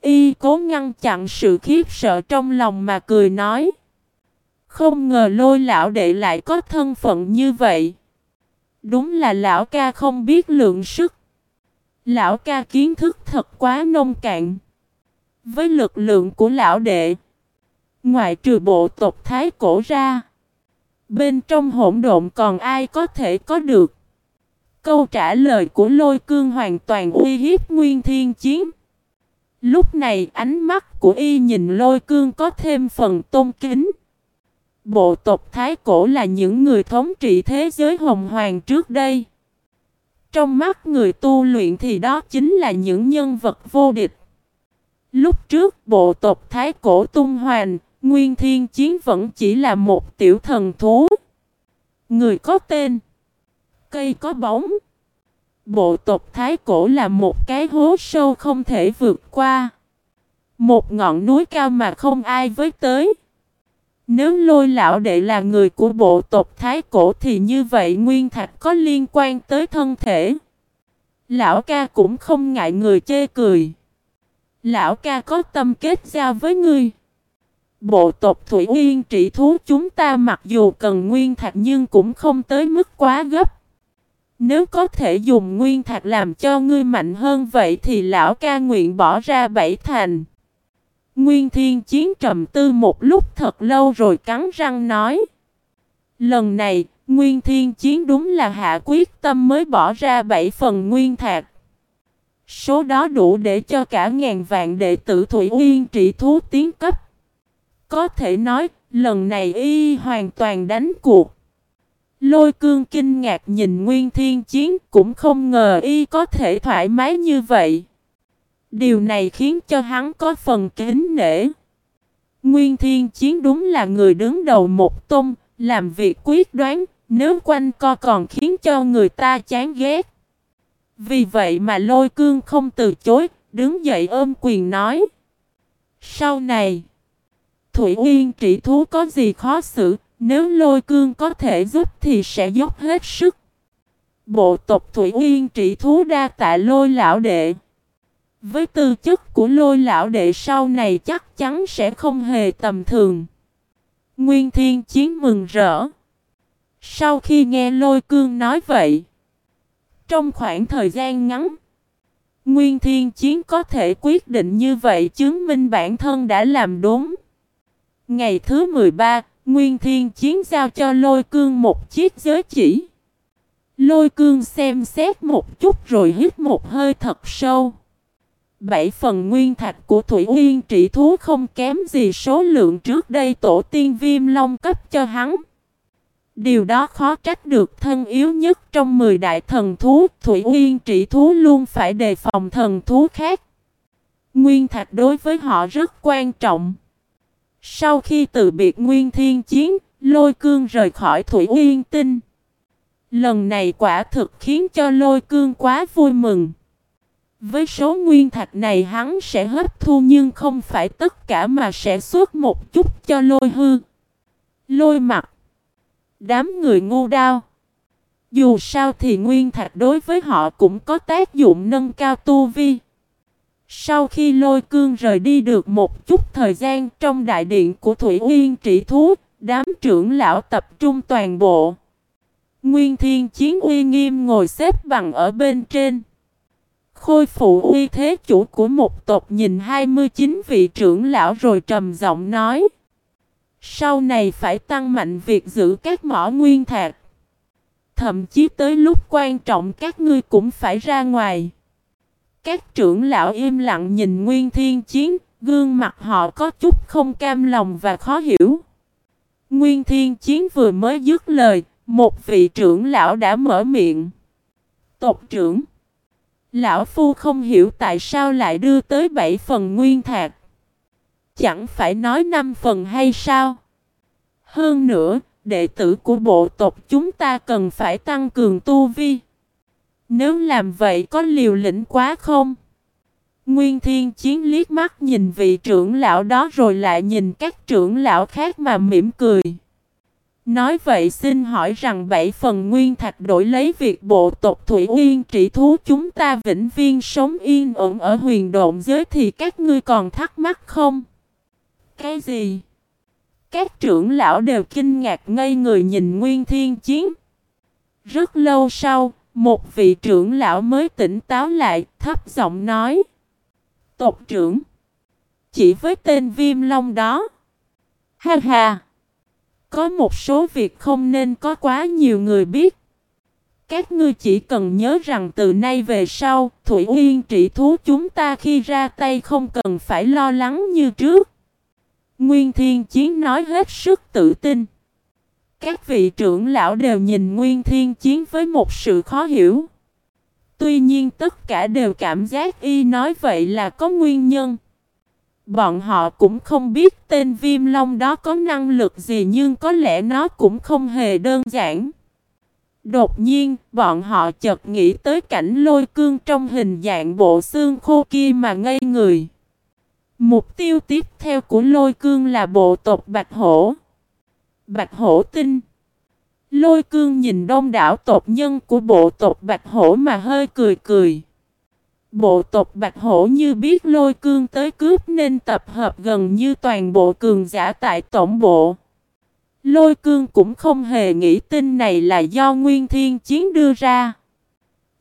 Y cố ngăn chặn sự khiếp sợ trong lòng mà cười nói. Không ngờ lôi lão đệ lại có thân phận như vậy. Đúng là lão ca không biết lượng sức. Lão ca kiến thức thật quá nông cạn. Với lực lượng của lão đệ. Ngoại trừ bộ tộc Thái cổ ra. Bên trong hỗn độn còn ai có thể có được. Câu trả lời của lôi cương hoàn toàn uy hiếp nguyên thiên chiến. Lúc này ánh mắt của y nhìn lôi cương có thêm phần tôn kính. Bộ tộc Thái Cổ là những người thống trị thế giới hồng hoàng trước đây. Trong mắt người tu luyện thì đó chính là những nhân vật vô địch. Lúc trước bộ tộc Thái Cổ tung hoành, Nguyên Thiên Chiến vẫn chỉ là một tiểu thần thú. Người có tên, cây có bóng. Bộ tộc Thái Cổ là một cái hố sâu không thể vượt qua. Một ngọn núi cao mà không ai với tới. Nếu lôi lão đệ là người của bộ tộc Thái Cổ thì như vậy Nguyên Thạch có liên quan tới thân thể. Lão ca cũng không ngại người chê cười. Lão ca có tâm kết giao với ngươi. Bộ tộc Thủy Uyên trị thú chúng ta mặc dù cần Nguyên Thạch nhưng cũng không tới mức quá gấp. Nếu có thể dùng Nguyên Thạch làm cho ngươi mạnh hơn vậy thì lão ca nguyện bỏ ra bảy thành. Nguyên Thiên Chiến trầm tư một lúc thật lâu rồi cắn răng nói. Lần này, Nguyên Thiên Chiến đúng là hạ quyết tâm mới bỏ ra bảy phần nguyên thạch Số đó đủ để cho cả ngàn vạn đệ tử Thủy Uyên trị thú tiến cấp. Có thể nói, lần này y hoàn toàn đánh cuộc. Lôi cương kinh ngạc nhìn Nguyên Thiên Chiến cũng không ngờ y có thể thoải mái như vậy. Điều này khiến cho hắn có phần kính nể. Nguyên Thiên Chiến đúng là người đứng đầu một tôn, làm việc quyết đoán, nếu quanh co còn khiến cho người ta chán ghét. Vì vậy mà lôi cương không từ chối, đứng dậy ôm quyền nói. Sau này, Thủy Uyên trị thú có gì khó xử, nếu lôi cương có thể giúp thì sẽ dốc hết sức. Bộ tộc Thủy Uyên trị thú đa tại lôi lão đệ. Với tư chất của lôi lão đệ sau này chắc chắn sẽ không hề tầm thường. Nguyên Thiên Chiến mừng rỡ. Sau khi nghe lôi cương nói vậy, trong khoảng thời gian ngắn, Nguyên Thiên Chiến có thể quyết định như vậy chứng minh bản thân đã làm đúng. Ngày thứ 13, Nguyên Thiên Chiến giao cho lôi cương một chiếc giới chỉ. Lôi cương xem xét một chút rồi hít một hơi thật sâu. Bảy phần nguyên thạch của Thủy Uyên trị thú không kém gì số lượng trước đây tổ tiên viêm long cấp cho hắn. Điều đó khó trách được thân yếu nhất trong 10 đại thần thú, Thủy Uyên trị thú luôn phải đề phòng thần thú khác. Nguyên thạch đối với họ rất quan trọng. Sau khi từ biệt Nguyên Thiên Chiến, Lôi Cương rời khỏi Thủy Yên Tinh. Lần này quả thực khiến cho Lôi Cương quá vui mừng. Với số nguyên thạch này hắn sẽ hấp thu nhưng không phải tất cả mà sẽ xuất một chút cho lôi hư. Lôi mặt. Đám người ngu đao. Dù sao thì nguyên thạch đối với họ cũng có tác dụng nâng cao tu vi. Sau khi lôi cương rời đi được một chút thời gian trong đại điện của Thủy Uyên trị thú, đám trưởng lão tập trung toàn bộ. Nguyên thiên chiến uy nghiêm ngồi xếp bằng ở bên trên. Khôi phụ uy thế chủ của một tộc nhìn 29 vị trưởng lão rồi trầm giọng nói. Sau này phải tăng mạnh việc giữ các mỏ nguyên thạch. Thậm chí tới lúc quan trọng các ngươi cũng phải ra ngoài. Các trưởng lão im lặng nhìn Nguyên Thiên Chiến, gương mặt họ có chút không cam lòng và khó hiểu. Nguyên Thiên Chiến vừa mới dứt lời, một vị trưởng lão đã mở miệng. Tộc trưởng Lão Phu không hiểu tại sao lại đưa tới 7 phần nguyên thạc. Chẳng phải nói 5 phần hay sao? Hơn nữa, đệ tử của bộ tộc chúng ta cần phải tăng cường tu vi. Nếu làm vậy có liều lĩnh quá không? Nguyên Thiên Chiến liếc mắt nhìn vị trưởng lão đó rồi lại nhìn các trưởng lão khác mà mỉm cười. Nói vậy xin hỏi rằng bảy phần nguyên thạch đổi lấy việc bộ tộc Thủy Uyên trị thú chúng ta vĩnh viên sống yên ổn ở huyền độn giới thì các ngươi còn thắc mắc không? Cái gì? Các trưởng lão đều kinh ngạc ngây người nhìn Nguyên Thiên Chiến. Rất lâu sau, một vị trưởng lão mới tỉnh táo lại, thấp giọng nói. Tộc trưởng. Chỉ với tên viêm long đó. Ha ha. Có một số việc không nên có quá nhiều người biết. Các ngươi chỉ cần nhớ rằng từ nay về sau, Thủy Uyên trị thú chúng ta khi ra tay không cần phải lo lắng như trước. Nguyên Thiên Chiến nói hết sức tự tin. Các vị trưởng lão đều nhìn Nguyên Thiên Chiến với một sự khó hiểu. Tuy nhiên tất cả đều cảm giác y nói vậy là có nguyên nhân. Bọn họ cũng không biết tên viêm long đó có năng lực gì nhưng có lẽ nó cũng không hề đơn giản. Đột nhiên, bọn họ chợt nghĩ tới cảnh lôi cương trong hình dạng bộ xương khô kia mà ngây người. Mục tiêu tiếp theo của lôi cương là bộ tộc Bạch Hổ. Bạch Hổ tinh. Lôi cương nhìn đông đảo tộc nhân của bộ tộc Bạch Hổ mà hơi cười cười. Bộ tộc Bạch Hổ như biết lôi cương tới cướp nên tập hợp gần như toàn bộ cường giả tại tổng bộ. Lôi cương cũng không hề nghĩ tin này là do Nguyên Thiên Chiến đưa ra.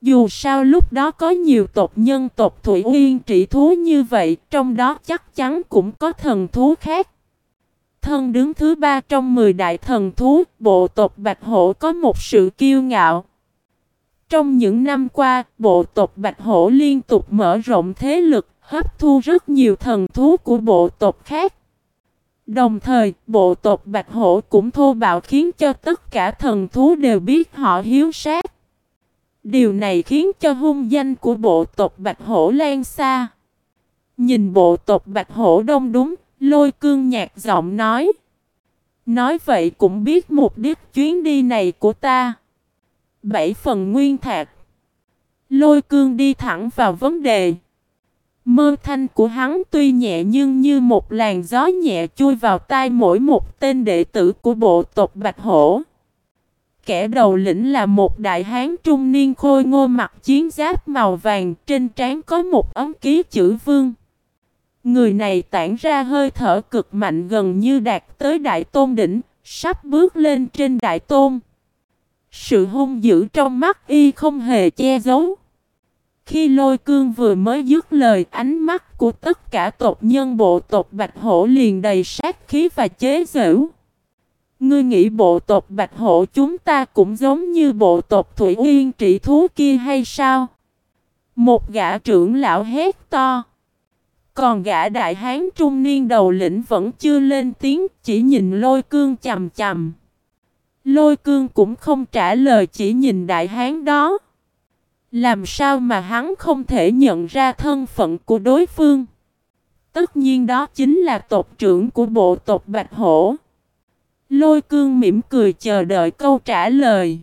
Dù sao lúc đó có nhiều tộc nhân tộc Thủy Uyên trị thú như vậy, trong đó chắc chắn cũng có thần thú khác. Thân đứng thứ ba trong 10 đại thần thú, bộ tộc Bạch Hổ có một sự kiêu ngạo. Trong những năm qua, bộ tộc Bạch Hổ liên tục mở rộng thế lực, hấp thu rất nhiều thần thú của bộ tộc khác. Đồng thời, bộ tộc Bạch Hổ cũng thô bạo khiến cho tất cả thần thú đều biết họ hiếu sát. Điều này khiến cho hung danh của bộ tộc Bạch Hổ lan xa. Nhìn bộ tộc Bạch Hổ đông đúng, lôi cương nhạt giọng nói. Nói vậy cũng biết mục đích chuyến đi này của ta. Bảy phần nguyên thạc. Lôi cương đi thẳng vào vấn đề. Mơ thanh của hắn tuy nhẹ nhưng như một làn gió nhẹ chui vào tai mỗi một tên đệ tử của bộ tộc Bạch Hổ. Kẻ đầu lĩnh là một đại hán trung niên khôi ngô mặt chiến giáp màu vàng, trên trán có một ấm ký chữ vương. Người này tản ra hơi thở cực mạnh gần như đạt tới đại tôn đỉnh, sắp bước lên trên đại tôn. Sự hung dữ trong mắt y không hề che giấu. Khi lôi cương vừa mới dứt lời ánh mắt của tất cả tộc nhân bộ tộc Bạch Hổ liền đầy sát khí và chế giễu. Ngươi nghĩ bộ tộc Bạch Hổ chúng ta cũng giống như bộ tộc Thủy Uyên trị thú kia hay sao? Một gã trưởng lão hét to. Còn gã đại hán trung niên đầu lĩnh vẫn chưa lên tiếng, chỉ nhìn lôi cương chầm chầm. Lôi cương cũng không trả lời chỉ nhìn đại hán đó. Làm sao mà hắn không thể nhận ra thân phận của đối phương? Tất nhiên đó chính là tộc trưởng của bộ tộc Bạch Hổ. Lôi cương mỉm cười chờ đợi câu trả lời.